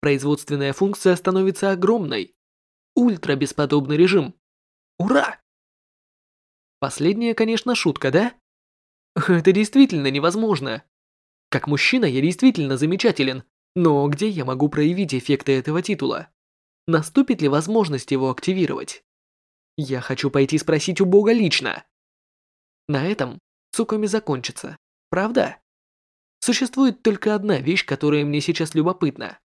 Производственная функция становится огромной. Ультра бесподобный режим. Ура! Последняя, конечно, шутка, да? Это действительно невозможно. Как мужчина я действительно замечателен, но где я могу проявить эффекты этого титула? Наступит ли возможность его активировать? Я хочу пойти спросить у Бога лично. На этом Цукоми закончится, правда? Существует только одна вещь, которая мне сейчас любопытна.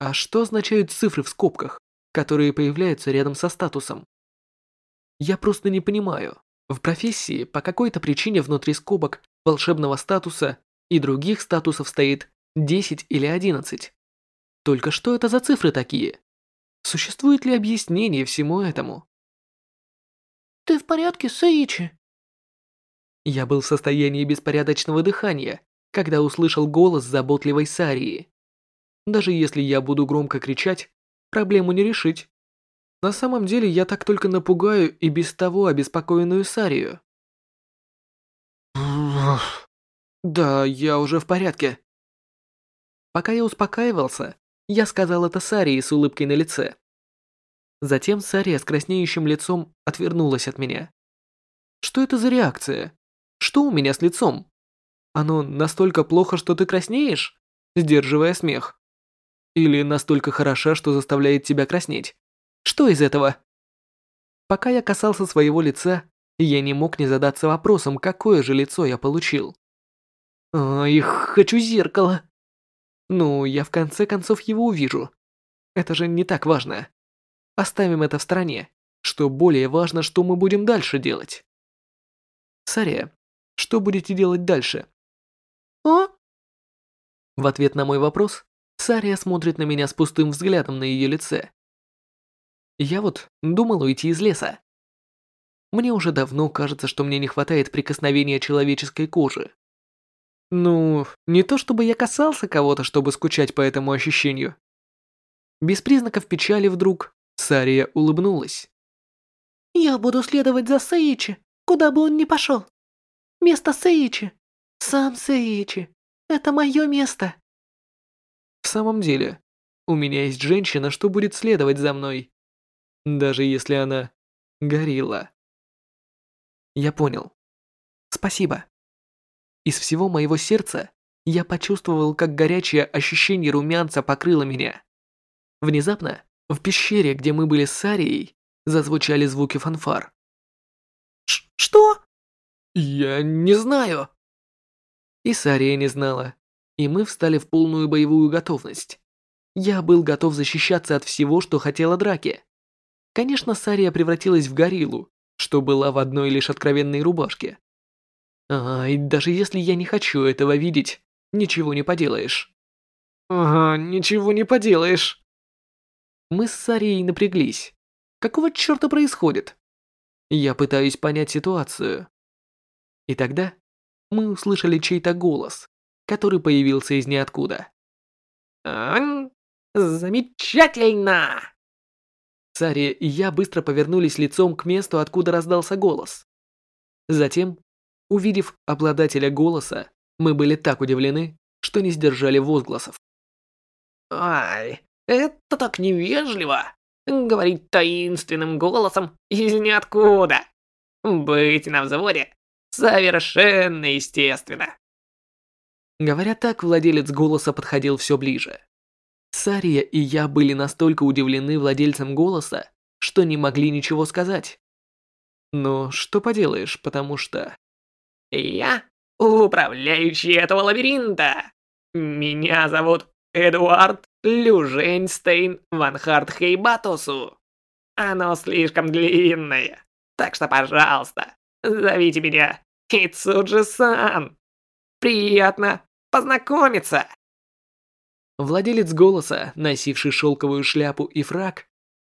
А что означают цифры в скобках, которые появляются рядом со статусом? Я просто не понимаю. В профессии по какой-то причине внутри скобок волшебного статуса и других статусов стоит 10 или 11. Только что это за цифры такие? Существует ли объяснение всему этому? «Ты в порядке, Саичи?» Я был в состоянии беспорядочного дыхания, когда услышал голос заботливой Сарии. Даже если я буду громко кричать, проблему не решить. На самом деле я так только напугаю и без того обеспокоенную Сарию. Да, я уже в порядке. Пока я успокаивался, я сказал это Сарии с улыбкой на лице. Затем Сария с краснеющим лицом отвернулась от меня. Что это за реакция? Что у меня с лицом? Оно настолько плохо, что ты краснеешь? Сдерживая смех. Или настолько хороша, что заставляет тебя краснеть? Что из этого? Пока я касался своего лица, я не мог не задаться вопросом, какое же лицо я получил. Ой, хочу зеркало. Ну, я в конце концов его увижу. Это же не так важно. Оставим это в стороне. Что более важно, что мы будем дальше делать. Сария, что будете делать дальше? «А?» В ответ на мой вопрос, Сария смотрит на меня с пустым взглядом на ее лице. Я вот думал уйти из леса. Мне уже давно кажется, что мне не хватает прикосновения человеческой кожи. Ну, не то чтобы я касался кого-то, чтобы скучать по этому ощущению. Без признаков печали вдруг Сария улыбнулась. «Я буду следовать за Саичи, куда бы он ни пошел. Место Саичи. Сам Саичи. Это мое место». В самом деле, у меня есть женщина, что будет следовать за мной. Даже если она горилла. Я понял. Спасибо. Из всего моего сердца я почувствовал, как горячее ощущение румянца покрыло меня. Внезапно, в пещере, где мы были с Арией, зазвучали звуки фанфар. «Что?» «Я не знаю». И Сария не знала, и мы встали в полную боевую готовность. Я был готов защищаться от всего, что хотела драки. Конечно, Сария превратилась в гориллу, что была в одной лишь откровенной рубашке. А, и даже если я не хочу этого видеть, ничего не поделаешь. Ага, ничего не поделаешь. Мы с Сарией напряглись. Какого черта происходит? Я пытаюсь понять ситуацию. И тогда мы услышали чей-то голос, который появился из ниоткуда. «Замечательно!» Сария и я быстро повернулись лицом к месту, откуда раздался голос. Затем, увидев обладателя голоса, мы были так удивлены, что не сдержали возгласов. «Ай, это так невежливо! Говорить таинственным голосом из ниоткуда! Быть на взводе совершенно естественно!» Говоря так, владелец голоса подходил все ближе. Сария и я были настолько удивлены владельцем голоса, что не могли ничего сказать. Но что поделаешь, потому что... «Я управляющий этого лабиринта! Меня зовут Эдуард Люженстейн Ванхард Хейбатусу. Оно слишком длинное, так что, пожалуйста, зовите меня Ицуджи-сан. Приятно познакомиться!» Владелец голоса, носивший шелковую шляпу и фраг,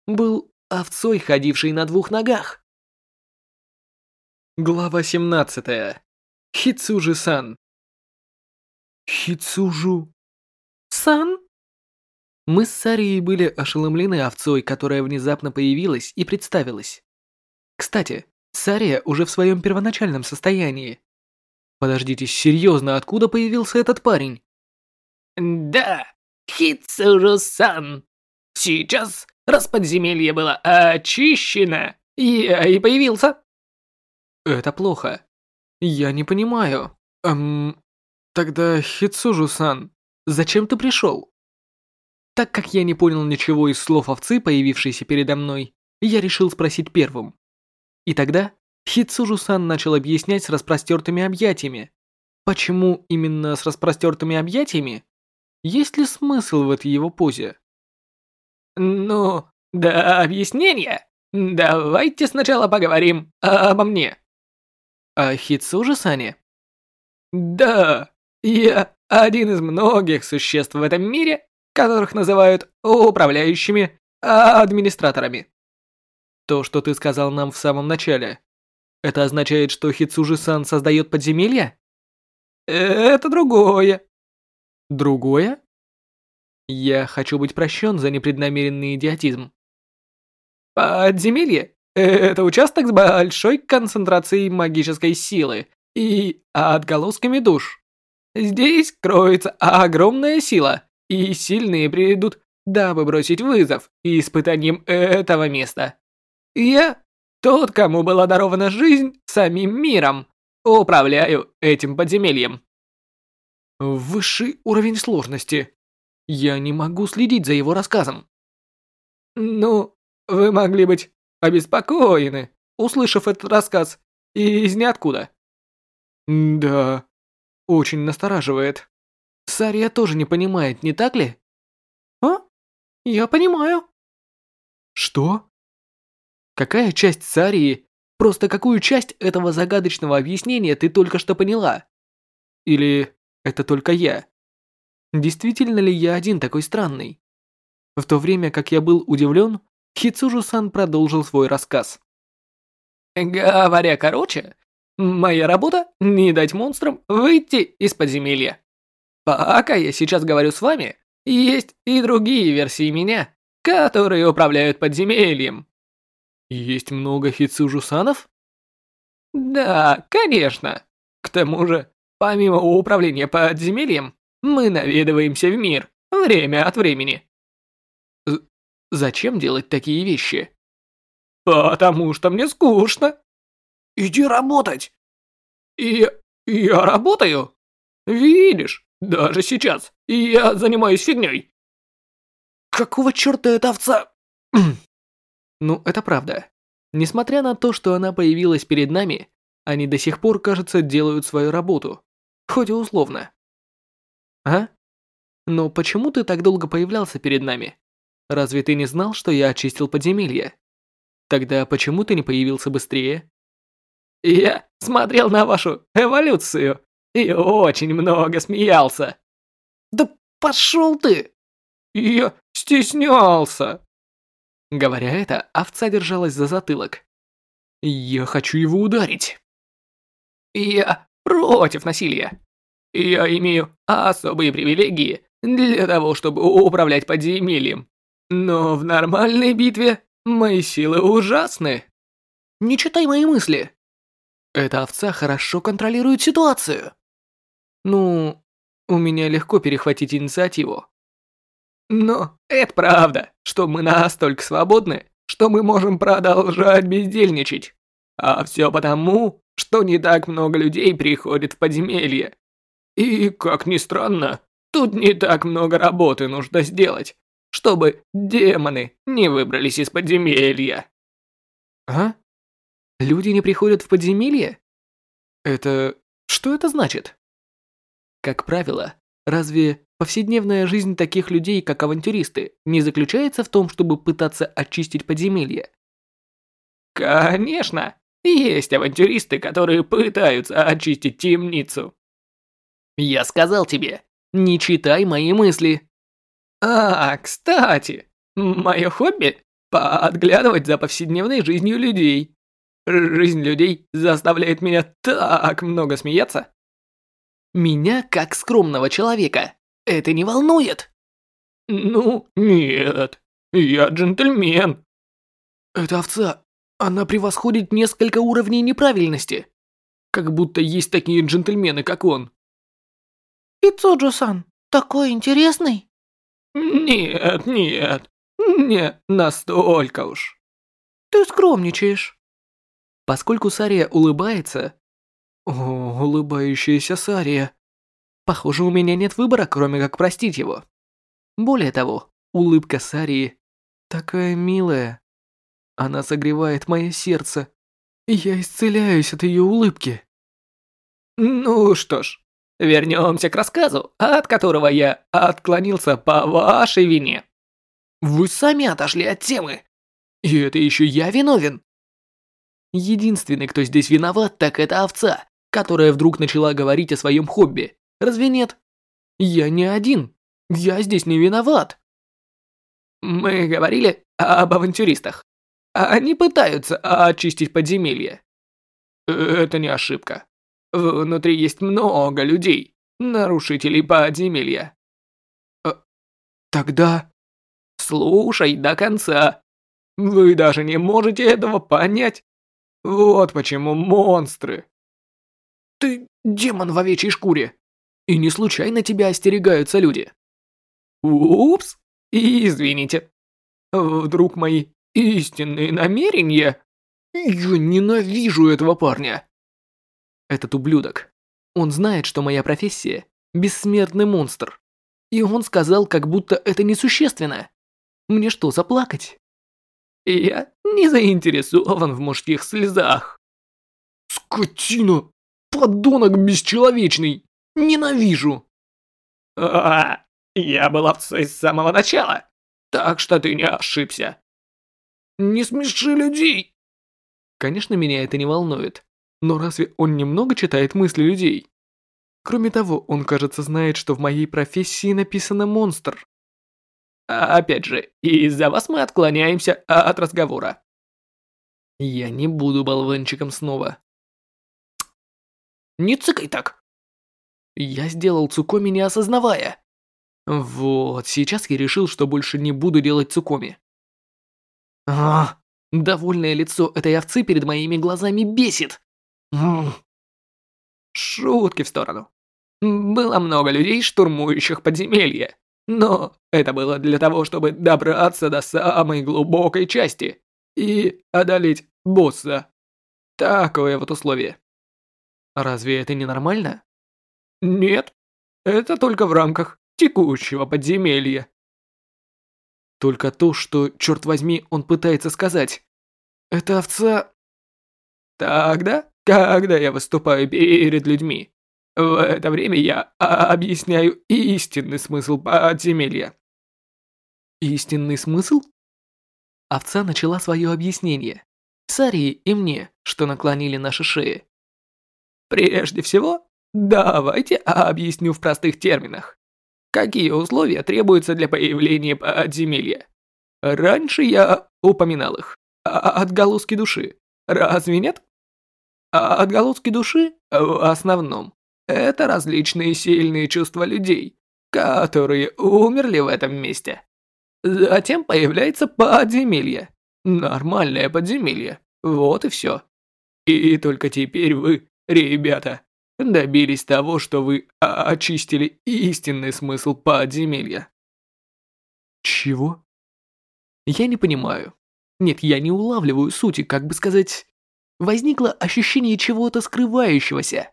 был овцой, ходившей на двух ногах. Глава 17. Хицужи-сан. Хицужу. Сан? Мы с Сарией были ошеломлены овцой, которая внезапно появилась и представилась. Кстати, Сария уже в своем первоначальном состоянии. Подождите, серьезно, откуда появился этот парень? Да, Хицуру-сан. Сейчас, раз подземелье было очищено, я и появился. Это плохо. Я не понимаю. Эм, тогда Хицужу-сан, зачем ты пришел? Так как я не понял ничего из слов овцы, появившейся передо мной, я решил спросить первым. И тогда Хицужу-сан начал объяснять с распростертыми объятиями. Почему именно с распростертыми объятиями? Есть ли смысл в этой его позе? Ну, да объяснения. Давайте сначала поговорим обо мне. О Хицужи-сане? Да, я один из многих существ в этом мире, которых называют управляющими администраторами. То, что ты сказал нам в самом начале, это означает, что Хицужи-сан создает подземелья? Это другое. Другое? Я хочу быть прощен за непреднамеренный идиотизм. Подземелье – это участок с большой концентрацией магической силы и отголосками душ. Здесь кроется огромная сила, и сильные придут, дабы бросить вызов испытанием этого места. Я тот, кому была дарована жизнь самим миром, управляю этим подземельем. Высший уровень сложности. Я не могу следить за его рассказом. Ну, вы могли быть обеспокоены, услышав этот рассказ из ниоткуда. Да, очень настораживает. Сария тоже не понимает, не так ли? А? Я понимаю. Что? Какая часть Сарии, просто какую часть этого загадочного объяснения ты только что поняла? Или это только я? Действительно ли я один такой странный? В то время как я был удивлен, Хицужу-сан продолжил свой рассказ. Говоря короче, моя работа – не дать монстрам выйти из подземелья. Пока я сейчас говорю с вами, есть и другие версии меня, которые управляют подземельем. Есть много Хицужу-санов? Да, конечно. К тому же, помимо управления подземельем, мы наведываемся в мир время от времени. Зачем делать такие вещи? Потому что мне скучно. Иди работать. И я работаю. Видишь, даже сейчас я занимаюсь фигней. Какого черта эта овца? Ну, это правда. Несмотря на то, что она появилась перед нами, они до сих пор, кажется, делают свою работу. Хоть и условно. А? Но почему ты так долго появлялся перед нами? Разве ты не знал, что я очистил подземелье? Тогда почему ты не появился быстрее? Я смотрел на вашу эволюцию и очень много смеялся. Да пошел ты! Я стеснялся. Говоря это, овца держалась за затылок. «Я хочу его ударить». «Я против насилия. Я имею особые привилегии для того, чтобы управлять подземельем. Но в нормальной битве мои силы ужасны». «Не читай мои мысли». «Эта овца хорошо контролирует ситуацию». «Ну, у меня легко перехватить инициативу. Но это правда, что мы настолько свободны, что мы можем продолжать бездельничать. А все потому, что не так много людей приходит в подземелье. И, как ни странно, тут не так много работы нужно сделать, чтобы демоны не выбрались из подземелья. А? Люди не приходят в подземелье? Это... что это значит? Как правило, разве Повседневная жизнь таких людей, как авантюристы, не заключается в том, чтобы пытаться очистить подземелье. Конечно, есть авантюристы, которые пытаются очистить темницу. Я сказал тебе, не читай мои мысли. А, кстати, мое хобби – подглядывать за повседневной жизнью людей. Жизнь людей заставляет меня так много смеяться. Меня, как скромного человека, это не волнует. Ну, нет, я джентльмен. Эта овца, она превосходит несколько уровней неправильности. Как будто есть такие джентльмены, как он. Ицуджу-сан, такой интересный. Нет, нет, не настолько уж. Ты скромничаешь. Поскольку Сария улыбается... О, улыбающаяся Сария. Похоже, у меня нет выбора, кроме как простить его. Более того, улыбка Сарии такая милая. Она согревает мое сердце. Я исцеляюсь от ее улыбки. Ну что ж, вернемся к рассказу, от которого я отклонился по вашей вине. Вы сами отошли от темы. И это еще я виновен. Единственный, кто здесь виноват, так это овца, которая вдруг начала говорить о своем хобби. Разве нет? Я не один. Я здесь не виноват. Мы говорили об авантюристах. Они пытаются очистить подземелье. Это не ошибка. Внутри есть много людей, нарушителей подземелья. А, тогда... Слушай до конца. Вы даже не можете этого понять. Вот почему монстры. Ты демон в овечьей шкуре. И не случайно тебя остерегаются люди. Упс, извините. Вдруг мои истинные намерения... Я ненавижу этого парня. Этот ублюдок. Он знает, что моя профессия – бессмертный монстр. И он сказал, как будто это несущественно. Мне что, заплакать? Я не заинтересован в мужских слезах. Скотина! Подонок бесчеловечный! Ненавижу! А, я был овцой с самого начала, так что ты не ошибся. Не смеши людей! Конечно, меня это не волнует, но разве он немного читает мысли людей? Кроме того, он, кажется, знает, что в моей профессии написано «монстр». А опять же, из-за вас мы отклоняемся от разговора. Я не буду болванчиком снова. Не цыкай так. Я сделал цукоми, не осознавая. Вот, сейчас я решил, что больше не буду делать цукоми. А, довольное лицо этой овцы перед моими глазами бесит. Шутки в сторону. Было много людей, штурмующих подземелье. Но это было для того, чтобы добраться до самой глубокой части и одолеть босса. Такое вот условие. Разве это не нормально? Нет, это только в рамках текущего подземелья. Только то, что, черт возьми, он пытается сказать. Это овца... Тогда, когда я выступаю перед людьми, в это время я объясняю истинный смысл подземелья. Истинный смысл? Овца начала свое объяснение. Сарии и мне, что наклонили наши шеи. Прежде всего, давайте объясню в простых терминах. Какие условия требуются для появления подземелья? Раньше я упоминал их. А, отголоски души. Разве нет? А отголоски души в основном это различные сильные чувства людей, которые умерли в этом месте. Затем появляется подземелье. Нормальное подземелье. Вот и все. И только теперь вы, ребята, добились того, что вы очистили истинный смысл подземелья. Чего? Я не понимаю. Нет, я не улавливаю сути, как бы сказать... Возникло ощущение чего-то скрывающегося.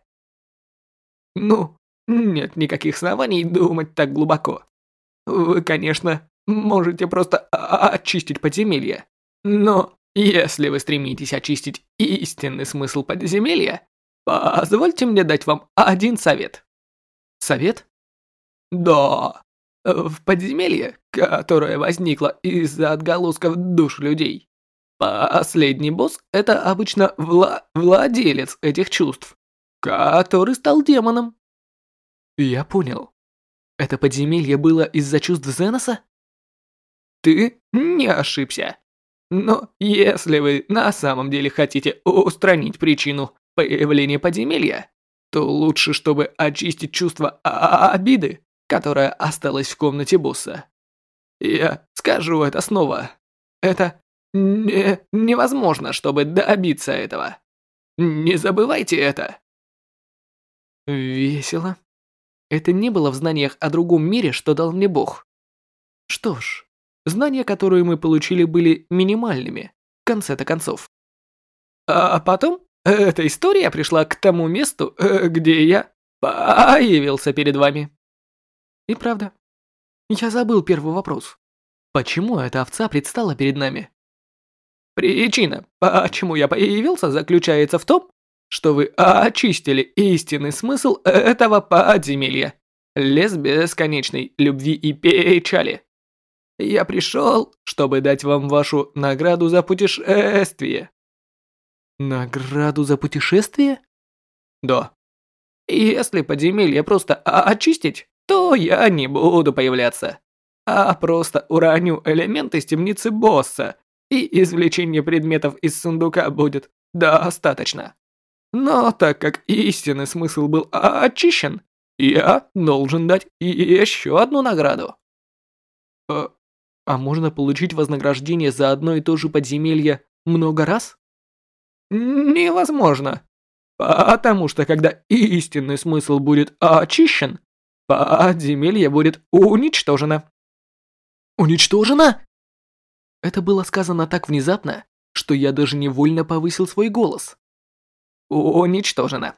Ну, нет никаких оснований думать так глубоко. Вы, конечно, можете просто очистить подземелье. Но если вы стремитесь очистить истинный смысл подземелья, позвольте мне дать вам один совет. Совет? Да. В подземелье, которое возникло из-за отголосков душ людей, последний босс – это обычно вла владелец этих чувств который стал демоном. Я понял. Это подземелье было из-за чувств Зеноса? Ты не ошибся. Но если вы на самом деле хотите устранить причину появления подземелья, то лучше, чтобы очистить чувство обиды, которое осталось в комнате босса. Я скажу это снова. Это не невозможно, чтобы добиться этого. Не забывайте это. Весело. Это не было в знаниях о другом мире, что дал мне Бог. Что ж, знания, которые мы получили, были минимальными, в конце-то концов. А потом эта история пришла к тому месту, э, где я появился перед вами. И правда. Я забыл первый вопрос. Почему эта овца предстала перед нами? Причина, почему я появился, заключается в том, что вы очистили истинный смысл этого подземелья. Лес бесконечной любви и печали. Я пришел, чтобы дать вам вашу награду за путешествие. Награду за путешествие? Да. Если подземелье просто очистить, то я не буду появляться, а просто уроню элементы из темницы босса, и извлечение предметов из сундука будет достаточно. Но так как истинный смысл был очищен, я должен дать еще одну награду. А, а можно получить вознаграждение за одно и то же подземелье много раз? Невозможно. Потому что когда истинный смысл будет очищен, подземелье будет уничтожено. Уничтожено? Это было сказано так внезапно, что я даже невольно повысил свой голос уничтожена.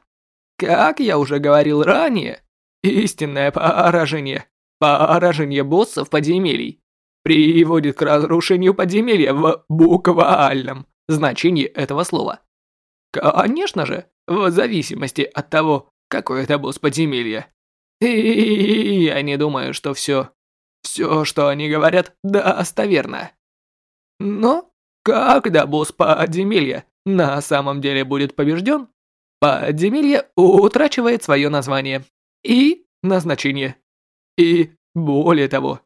Как я уже говорил ранее, истинное поражение, поражение боссов подземелий, приводит к разрушению подземелья в буквальном значении этого слова. Конечно же, в зависимости от того, какой это босс подземелья. И я не думаю, что все, все, что они говорят, достоверно. Но, когда босс подземелья на самом деле будет побежден, подземелье утрачивает свое название и назначение. И более того,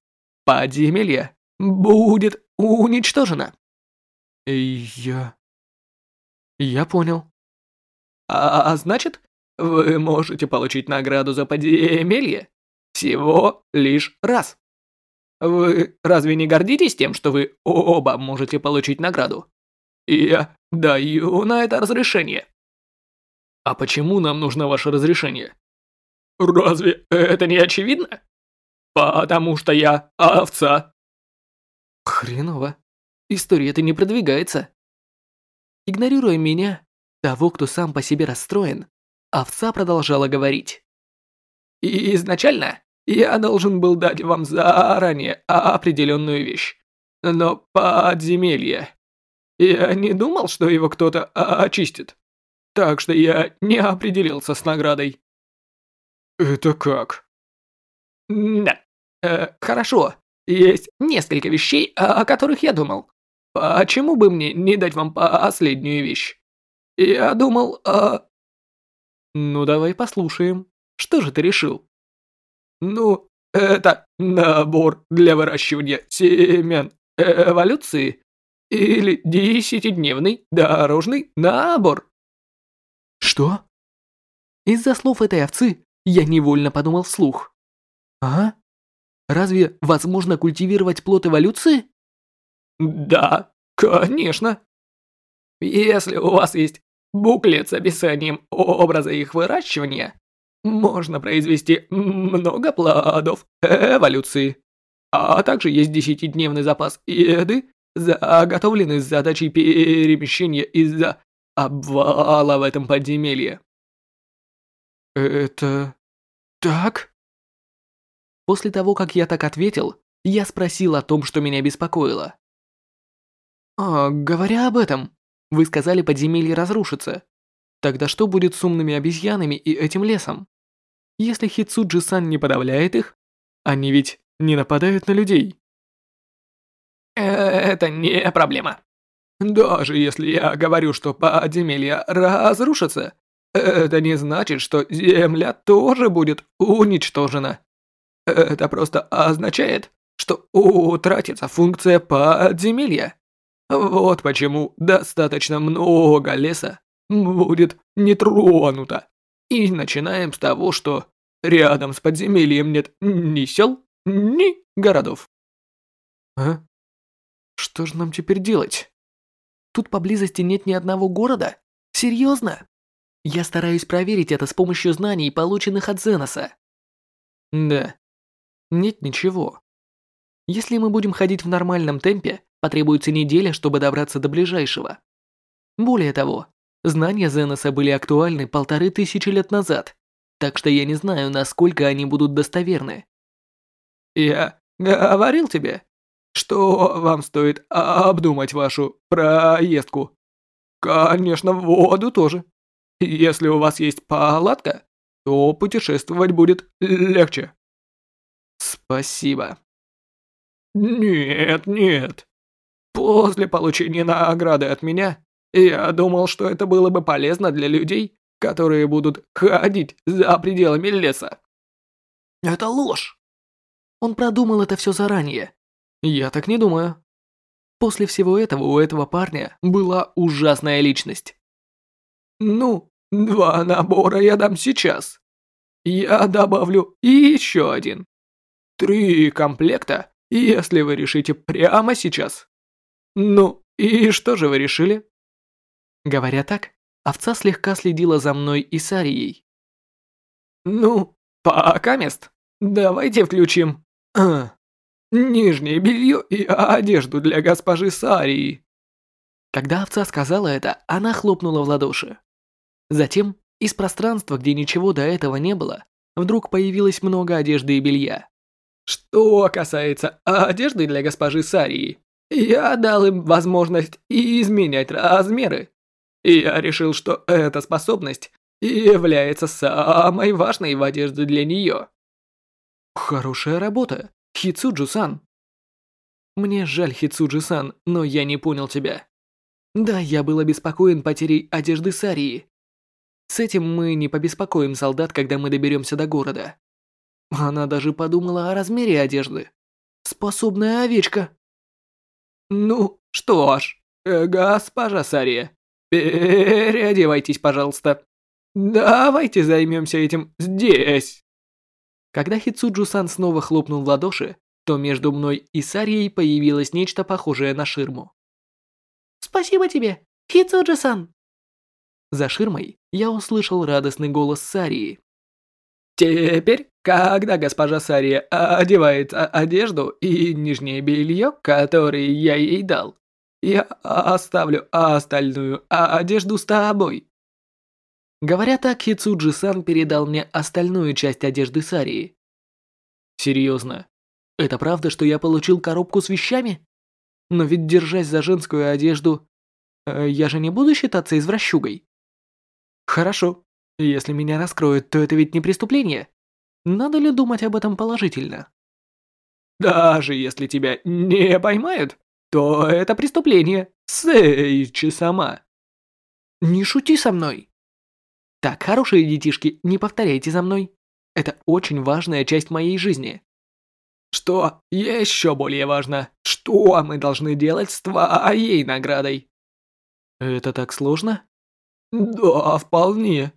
подземелье будет уничтожено. Я... Я понял. А, а значит, вы можете получить награду за подземелье всего лишь раз. Вы разве не гордитесь тем, что вы оба можете получить награду? Я даю на это разрешение. А почему нам нужно ваше разрешение? Разве это не очевидно? Потому что я овца. Хреново. История-то не продвигается. Игнорируя меня, того, кто сам по себе расстроен, овца продолжала говорить. И изначально я должен был дать вам заранее определенную вещь. Но подземелье я не думал, что его кто-то очистит. Так что я не определился с наградой. Это как? Да. Э, хорошо. Есть несколько вещей, о которых я думал. Почему бы мне не дать вам последнюю вещь? Я думал, а... Ну давай послушаем. Что же ты решил? Ну, это набор для выращивания семян эволюции или десятидневный дорожный набор. Что? Из-за слов этой овцы я невольно подумал вслух. А? Разве возможно культивировать плод эволюции? Да, конечно. Если у вас есть буклет с описанием образа их выращивания, можно произвести много плодов эволюции. А также есть десятидневный запас еды заготовлены с задачей перемещения из-за обвала в этом подземелье. Это... так? После того, как я так ответил, я спросил о том, что меня беспокоило. А, говоря об этом, вы сказали, подземелье разрушится. Тогда что будет с умными обезьянами и этим лесом? Если Хицуджи-сан не подавляет их, они ведь не нападают на людей. Это не проблема. Даже если я говорю, что подземелье разрушится, это не значит, что Земля тоже будет уничтожена. Это просто означает, что утратится функция подземелья. Вот почему достаточно много леса будет не тронуто. И начинаем с того, что рядом с подземельем нет ни сел, ни городов. А? Что же нам теперь делать? Тут поблизости нет ни одного города? Серьезно? Я стараюсь проверить это с помощью знаний, полученных от Зеноса. Да. Нет ничего. Если мы будем ходить в нормальном темпе, потребуется неделя, чтобы добраться до ближайшего. Более того, знания Зеноса были актуальны полторы тысячи лет назад, так что я не знаю, насколько они будут достоверны. Я говорил тебе, что вам стоит обдумать вашу проездку. Конечно, воду тоже. Если у вас есть палатка, то путешествовать будет легче. Спасибо. Нет, нет. После получения награды от меня, я думал, что это было бы полезно для людей, которые будут ходить за пределами леса. Это ложь. Он продумал это все заранее. Я так не думаю. После всего этого у этого парня была ужасная личность. Ну, два набора я дам сейчас. Я добавлю еще один. Три комплекта, если вы решите прямо сейчас. Ну, и что же вы решили? Говоря так, овца слегка следила за мной и Сарией. Ну, пока мест. Давайте включим а, нижнее белье и одежду для госпожи Сарии. Когда овца сказала это, она хлопнула в ладоши. Затем из пространства, где ничего до этого не было, вдруг появилось много одежды и белья. Что касается одежды для госпожи Сарии, я дал им возможность изменять размеры. И я решил, что эта способность является самой важной в одежде для нее. Хорошая работа, Хицуджу-сан. Мне жаль, Хицуджи-сан, но я не понял тебя. Да, я был обеспокоен потерей одежды Сарии. С этим мы не побеспокоим солдат, когда мы доберемся до города. Она даже подумала о размере одежды. Способная овечка. Ну, что ж, э, госпожа Сария, переодевайтесь, пожалуйста. Давайте займемся этим здесь. Когда Хицуджу-сан снова хлопнул в ладоши, то между мной и Сарией появилось нечто похожее на ширму. «Спасибо тебе, Хицуджи-сан!» За ширмой я услышал радостный голос Сарии. Теперь, когда госпожа Сария одевает одежду и нижнее белье, которые я ей дал, я оставлю остальную одежду с тобой. Говоря так, Хицуджи-сан передал мне остальную часть одежды Сарии. Серьезно? Это правда, что я получил коробку с вещами? Но ведь держась за женскую одежду, э, я же не буду считаться извращугой. Хорошо. Если меня раскроют, то это ведь не преступление. Надо ли думать об этом положительно? Даже если тебя не поймают, то это преступление. Сейчи сама. Не шути со мной. Так, хорошие детишки, не повторяйте за мной. Это очень важная часть моей жизни. Что еще более важно, что мы должны делать с твоей наградой? Это так сложно? Да, вполне.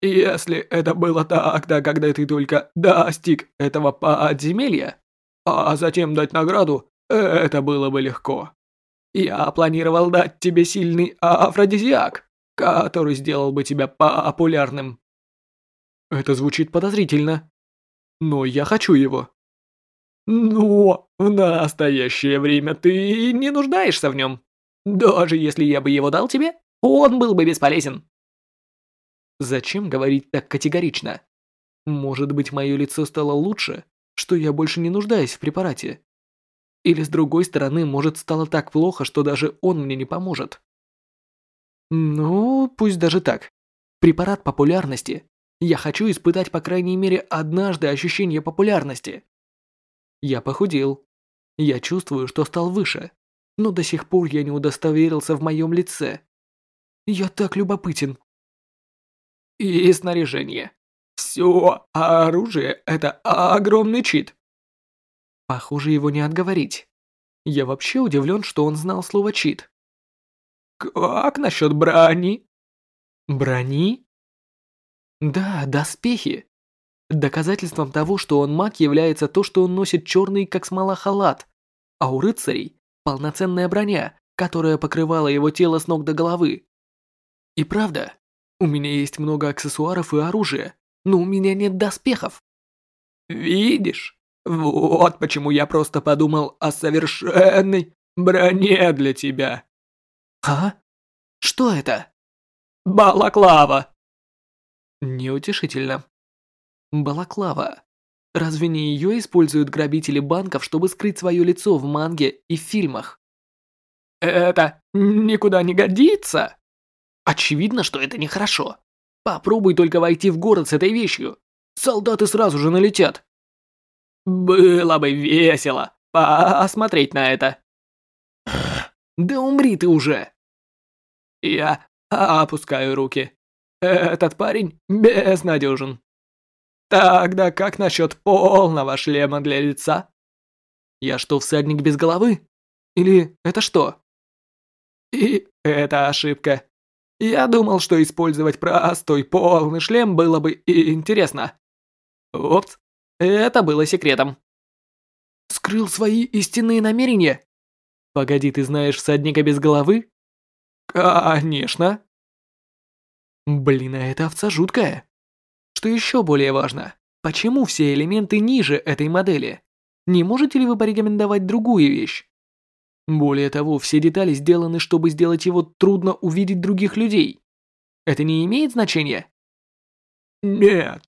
Если это было тогда, когда ты только достиг этого подземелья, а затем дать награду, это было бы легко. Я планировал дать тебе сильный афродизиак, который сделал бы тебя популярным. Это звучит подозрительно. Но я хочу его. Но в настоящее время ты не нуждаешься в нем. Даже если я бы его дал тебе, он был бы бесполезен. Зачем говорить так категорично? Может быть, мое лицо стало лучше, что я больше не нуждаюсь в препарате? Или с другой стороны, может, стало так плохо, что даже он мне не поможет? Ну, пусть даже так. Препарат популярности. Я хочу испытать по крайней мере однажды ощущение популярности. Я похудел. Я чувствую, что стал выше. Но до сих пор я не удостоверился в моем лице. Я так любопытен. и снаряжение. Все оружие – это огромный чит. Похоже, его не отговорить. Я вообще удивлен, что он знал слово чит. Как насчет брони? Брони? Да, доспехи. Доказательством того, что он маг, является то, что он носит черный, как смола, халат, а у рыцарей полноценная броня, которая покрывала его тело с ног до головы. И правда, у меня есть много аксессуаров и оружия, но у меня нет доспехов. Видишь? Вот почему я просто подумал о совершенной броне для тебя. А? Что это? Балаклава. Неутешительно. Балаклава. Разве не ее используют грабители банков, чтобы скрыть свое лицо в манге и фильмах? Это никуда не годится. Очевидно, что это нехорошо. Попробуй только войти в город с этой вещью. Солдаты сразу же налетят. Было бы весело посмотреть на это. Да умри ты уже. Я опускаю руки. Этот парень безнадежен. Тогда как насчет полного шлема для лица? Я что, всадник без головы? Или это что? И это ошибка. Я думал, что использовать простой полный шлем было бы интересно. Опс, это было секретом. Скрыл свои истинные намерения? Погоди, ты знаешь всадника без головы? Конечно. Блин, а эта овца жуткая. Что еще более важно, почему все элементы ниже этой модели? Не можете ли вы порекомендовать другую вещь? Более того, все детали сделаны, чтобы сделать его трудно увидеть других людей. Это не имеет значения? Нет.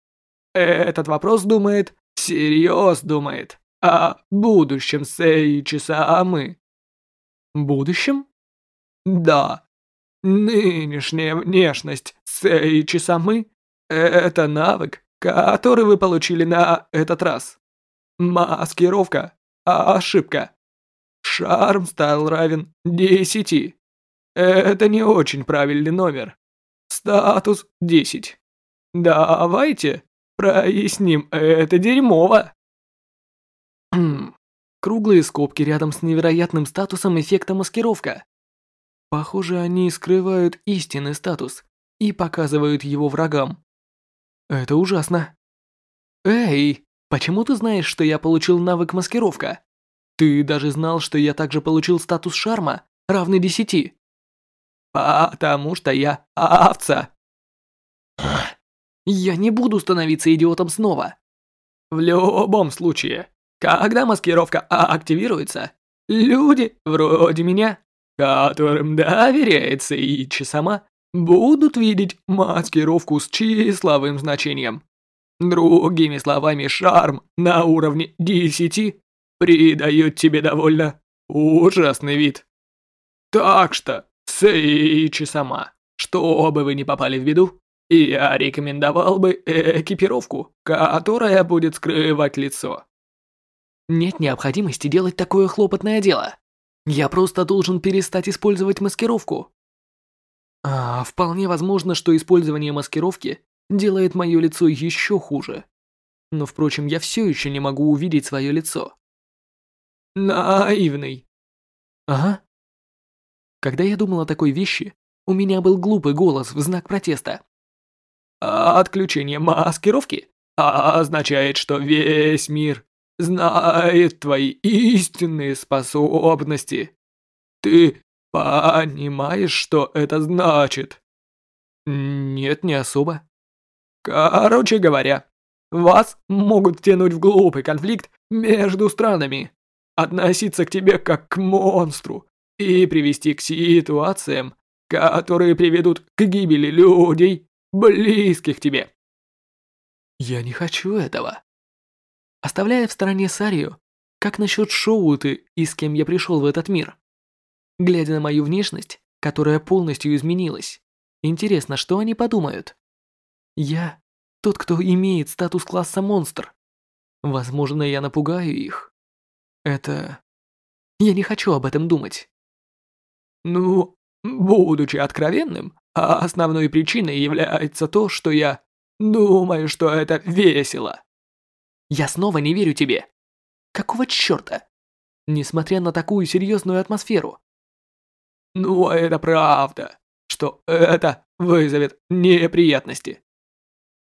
Этот вопрос думает, всерьез думает, о будущем Сейчи Самы. Будущем? Да. Нынешняя внешность Сейчи Самы – это навык, который вы получили на этот раз. Маскировка – ошибка. Шарм стал равен 10. Это не очень правильный номер. Статус 10. Давайте проясним это дерьмово. Круглые скобки рядом с невероятным статусом эффекта маскировка. Похоже, они скрывают истинный статус и показывают его врагам. Это ужасно. Эй, почему ты знаешь, что я получил навык маскировка? Ты даже знал, что я также получил статус шарма, равный десяти. Потому что я овца. Я не буду становиться идиотом снова. В любом случае, когда маскировка активируется, люди вроде меня, которым доверяется Ичи сама, будут видеть маскировку с числовым значением. Другими словами, шарм на уровне 10 придает тебе довольно ужасный вид. Так что, Сейчи сама, чтобы вы не попали в беду, я рекомендовал бы экипировку, которая будет скрывать лицо. Нет необходимости делать такое хлопотное дело. Я просто должен перестать использовать маскировку. А, вполне возможно, что использование маскировки делает мое лицо еще хуже. Но, впрочем, я все еще не могу увидеть свое лицо. Наивный. Ага. Когда я думал о такой вещи, у меня был глупый голос в знак протеста. Отключение маскировки означает, что весь мир знает твои истинные способности. Ты понимаешь, что это значит? Нет, не особо. Короче говоря, вас могут втянуть в глупый конфликт между странами относиться к тебе как к монстру и привести к ситуациям, которые приведут к гибели людей, близких тебе. Я не хочу этого. Оставляя в стороне Сарию, как насчет Шоуты и с кем я пришел в этот мир? Глядя на мою внешность, которая полностью изменилась, интересно, что они подумают? Я тот, кто имеет статус класса монстр. Возможно, я напугаю их. Это... Я не хочу об этом думать. Ну, будучи откровенным, А основной причиной является то, что я думаю, что это весело. Я снова не верю тебе. Какого чёрта? Несмотря на такую серьезную атмосферу. Ну, это правда, что это вызовет неприятности.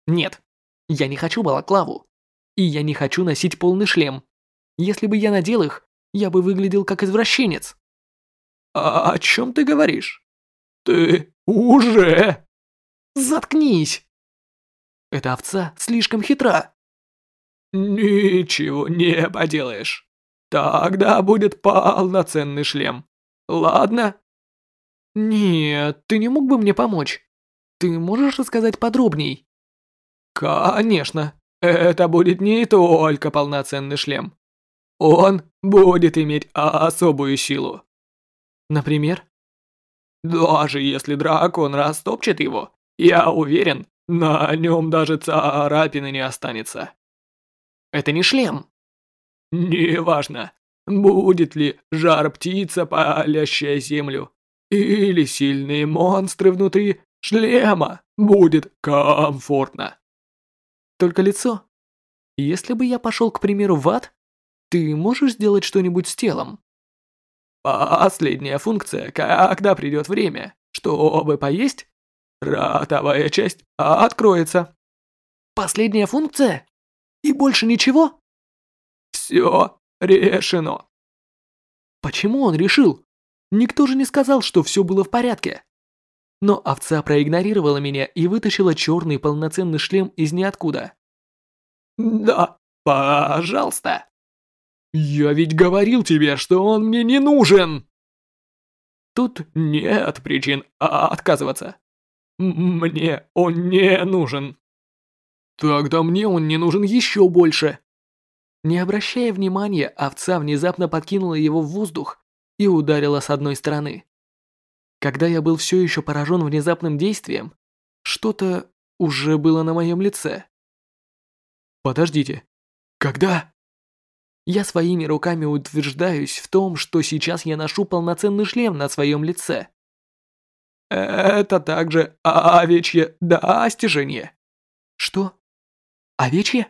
Нет, я не хочу балаклаву. И я не хочу носить полный шлем. Если бы я надел их, я бы выглядел как извращенец. А о чем ты говоришь? Ты уже... Заткнись! Эта овца слишком хитра. Ничего не поделаешь. Тогда будет полноценный шлем. Ладно? Нет, ты не мог бы мне помочь? Ты можешь рассказать подробней? Конечно. Это будет не только полноценный шлем. Он будет иметь особую силу. Например? Даже если дракон растопчет его, я уверен, на нем даже царапины не останется. Это не шлем. Неважно, будет ли жар птица, палящая землю, или сильные монстры внутри шлема, будет комфортно только лицо. Если бы я пошел, к примеру, в ад, ты можешь сделать что-нибудь с телом? Последняя функция, когда придет время, чтобы поесть, ротовая часть откроется. Последняя функция? И больше ничего? Все решено. Почему он решил? Никто же не сказал, что все было в порядке. Но овца проигнорировала меня и вытащила черный полноценный шлем из ниоткуда. «Да, пожалуйста». «Я ведь говорил тебе, что он мне не нужен!» Тут нет причин отказываться. Мне он не нужен. Тогда мне он не нужен еще больше. Не обращая внимания, овца внезапно подкинула его в воздух и ударила с одной стороны. Когда я был все еще поражен внезапным действием, что-то уже было на моем лице. Подождите, когда? Я своими руками утверждаюсь в том, что сейчас я ношу полноценный шлем на своем лице. Это также овечье достижение. Что? Овечье?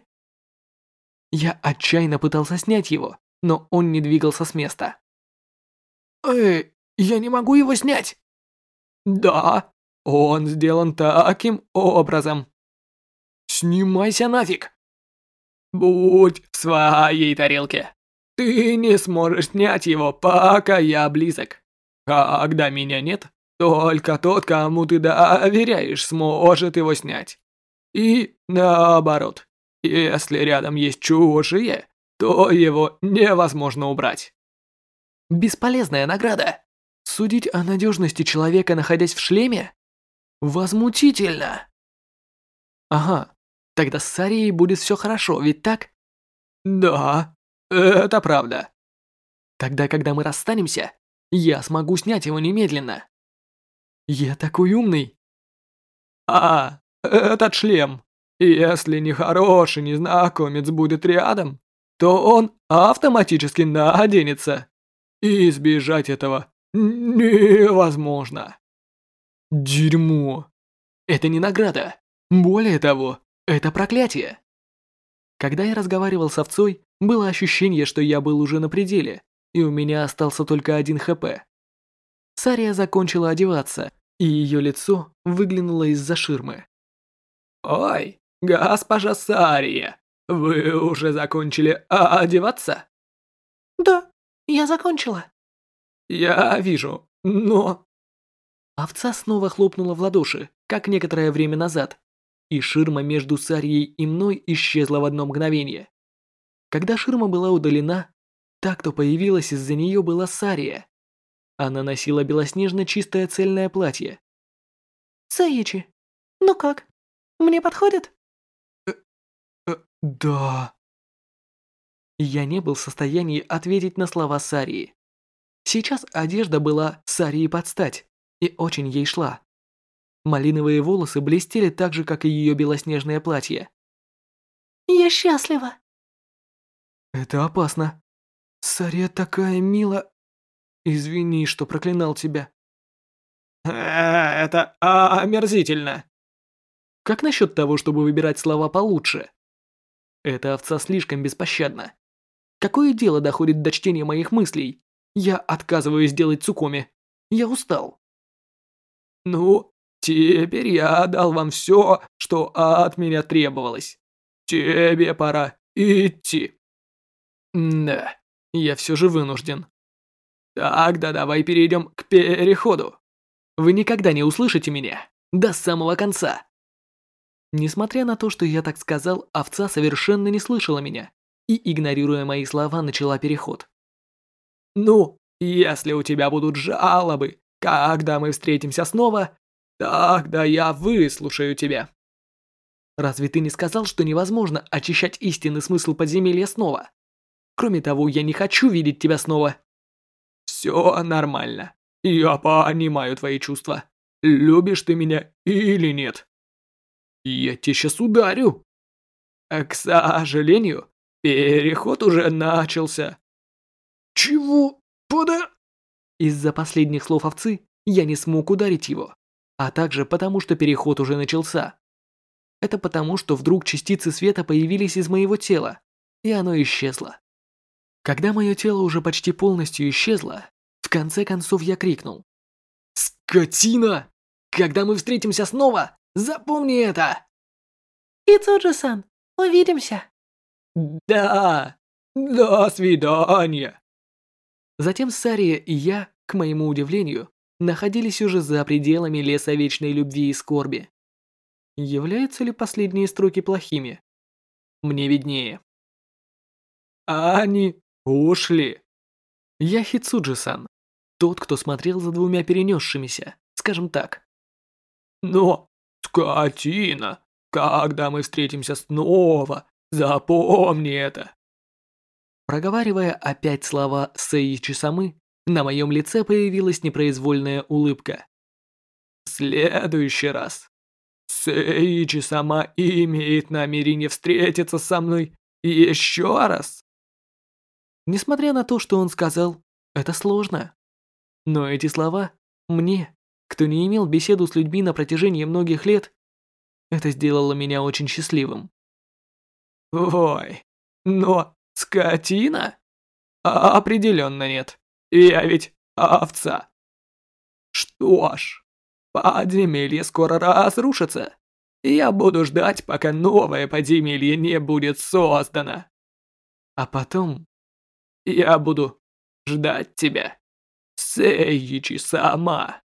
Я отчаянно пытался снять его, но он не двигался с места. Эй, я не могу его снять. Да, он сделан таким образом. Снимайся нафиг. Будь в своей тарелке. Ты не сможешь снять его, пока я близок. Когда меня нет, только тот, кому ты доверяешь, сможет его снять. И наоборот, если рядом есть чужие, то его невозможно убрать. Бесполезная награда. Судить о надежности человека, находясь в шлеме? Возмутительно. Ага, тогда с Сарией будет все хорошо, ведь так? Да, это правда. Тогда, когда мы расстанемся, я смогу снять его немедленно. Я такой умный. А, этот шлем. Если нехороший незнакомец будет рядом, то он автоматически наденется. И избежать этого Невозможно. Дерьмо. Это не награда. Более того, это проклятие. Когда я разговаривал с овцой, было ощущение, что я был уже на пределе, и у меня остался только один ХП. Сария закончила одеваться, и ее лицо выглянуло из-за ширмы. «Ой, госпожа Сария, вы уже закончили одеваться?» «Да, я закончила». «Я вижу, но...» Овца снова хлопнула в ладоши, как некоторое время назад, и ширма между Сарьей и мной исчезла в одно мгновение. Когда ширма была удалена, та, кто появилась из-за нее, была Сария. Она носила белоснежно чистое цельное платье. «Саичи, ну как? Мне подходит?» э, э, «Да...» Я не был в состоянии ответить на слова Сарии. Сейчас одежда была Сарии под стать и очень ей шла. Малиновые волосы блестели так же, как и ее белоснежное платье. «Я счастлива!» «Это опасно. Сария такая мила. Извини, что проклинал тебя». Это омерзительно. Как насчет того, чтобы выбирать слова получше? Эта овца слишком беспощадна. Какое дело доходит до чтения моих мыслей? Я отказываюсь делать цукоми. Я устал. Ну, теперь я дал вам все, что от меня требовалось. Тебе пора идти. Да, я все же вынужден. Тогда давай перейдем к переходу. Вы никогда не услышите меня до самого конца. Несмотря на то, что я так сказал, овца совершенно не слышала меня и, игнорируя мои слова, начала переход. «Ну, если у тебя будут жалобы, когда мы встретимся снова, тогда я выслушаю тебя». Разве ты не сказал, что невозможно очищать истинный смысл подземелья снова? Кроме того, я не хочу видеть тебя снова. Все нормально. Я понимаю твои чувства. Любишь ты меня или нет? Я тебя сейчас ударю. А, к сожалению, переход уже начался. Чего? Пода... Из-за последних слов овцы я не смог ударить его, а также потому, что переход уже начался. Это потому, что вдруг частицы света появились из моего тела, и оно исчезло. Когда мое тело уже почти полностью исчезло, в конце концов я крикнул. «Скотина! Когда мы встретимся снова, Запомни это!» «Ицуджи-сан, увидимся!» «Да! До свидания!» Затем Сария и я, к моему удивлению, находились уже за пределами леса вечной любви и скорби. Являются ли последние строки плохими? Мне виднее. Они ушли. Я Хицуджи-сан, тот, кто смотрел за двумя перенесшимися, скажем так. Но «Скотина! Когда мы встретимся снова, запомни это!» Проговаривая опять слова Сэйичи Самы, на моем лице появилась непроизвольная улыбка. «В следующий раз Сэйичи Сама имеет намерение встретиться со мной еще раз!» Несмотря на то, что он сказал, это сложно. Но эти слова мне кто не имел беседу с людьми на протяжении многих лет, это сделало меня очень счастливым. Ой, но скотина? А определенно нет. Я ведь овца. Что ж, подземелье скоро разрушится. Я буду ждать, пока новое подземелье не будет создано. А потом я буду ждать тебя, Сейичи сама.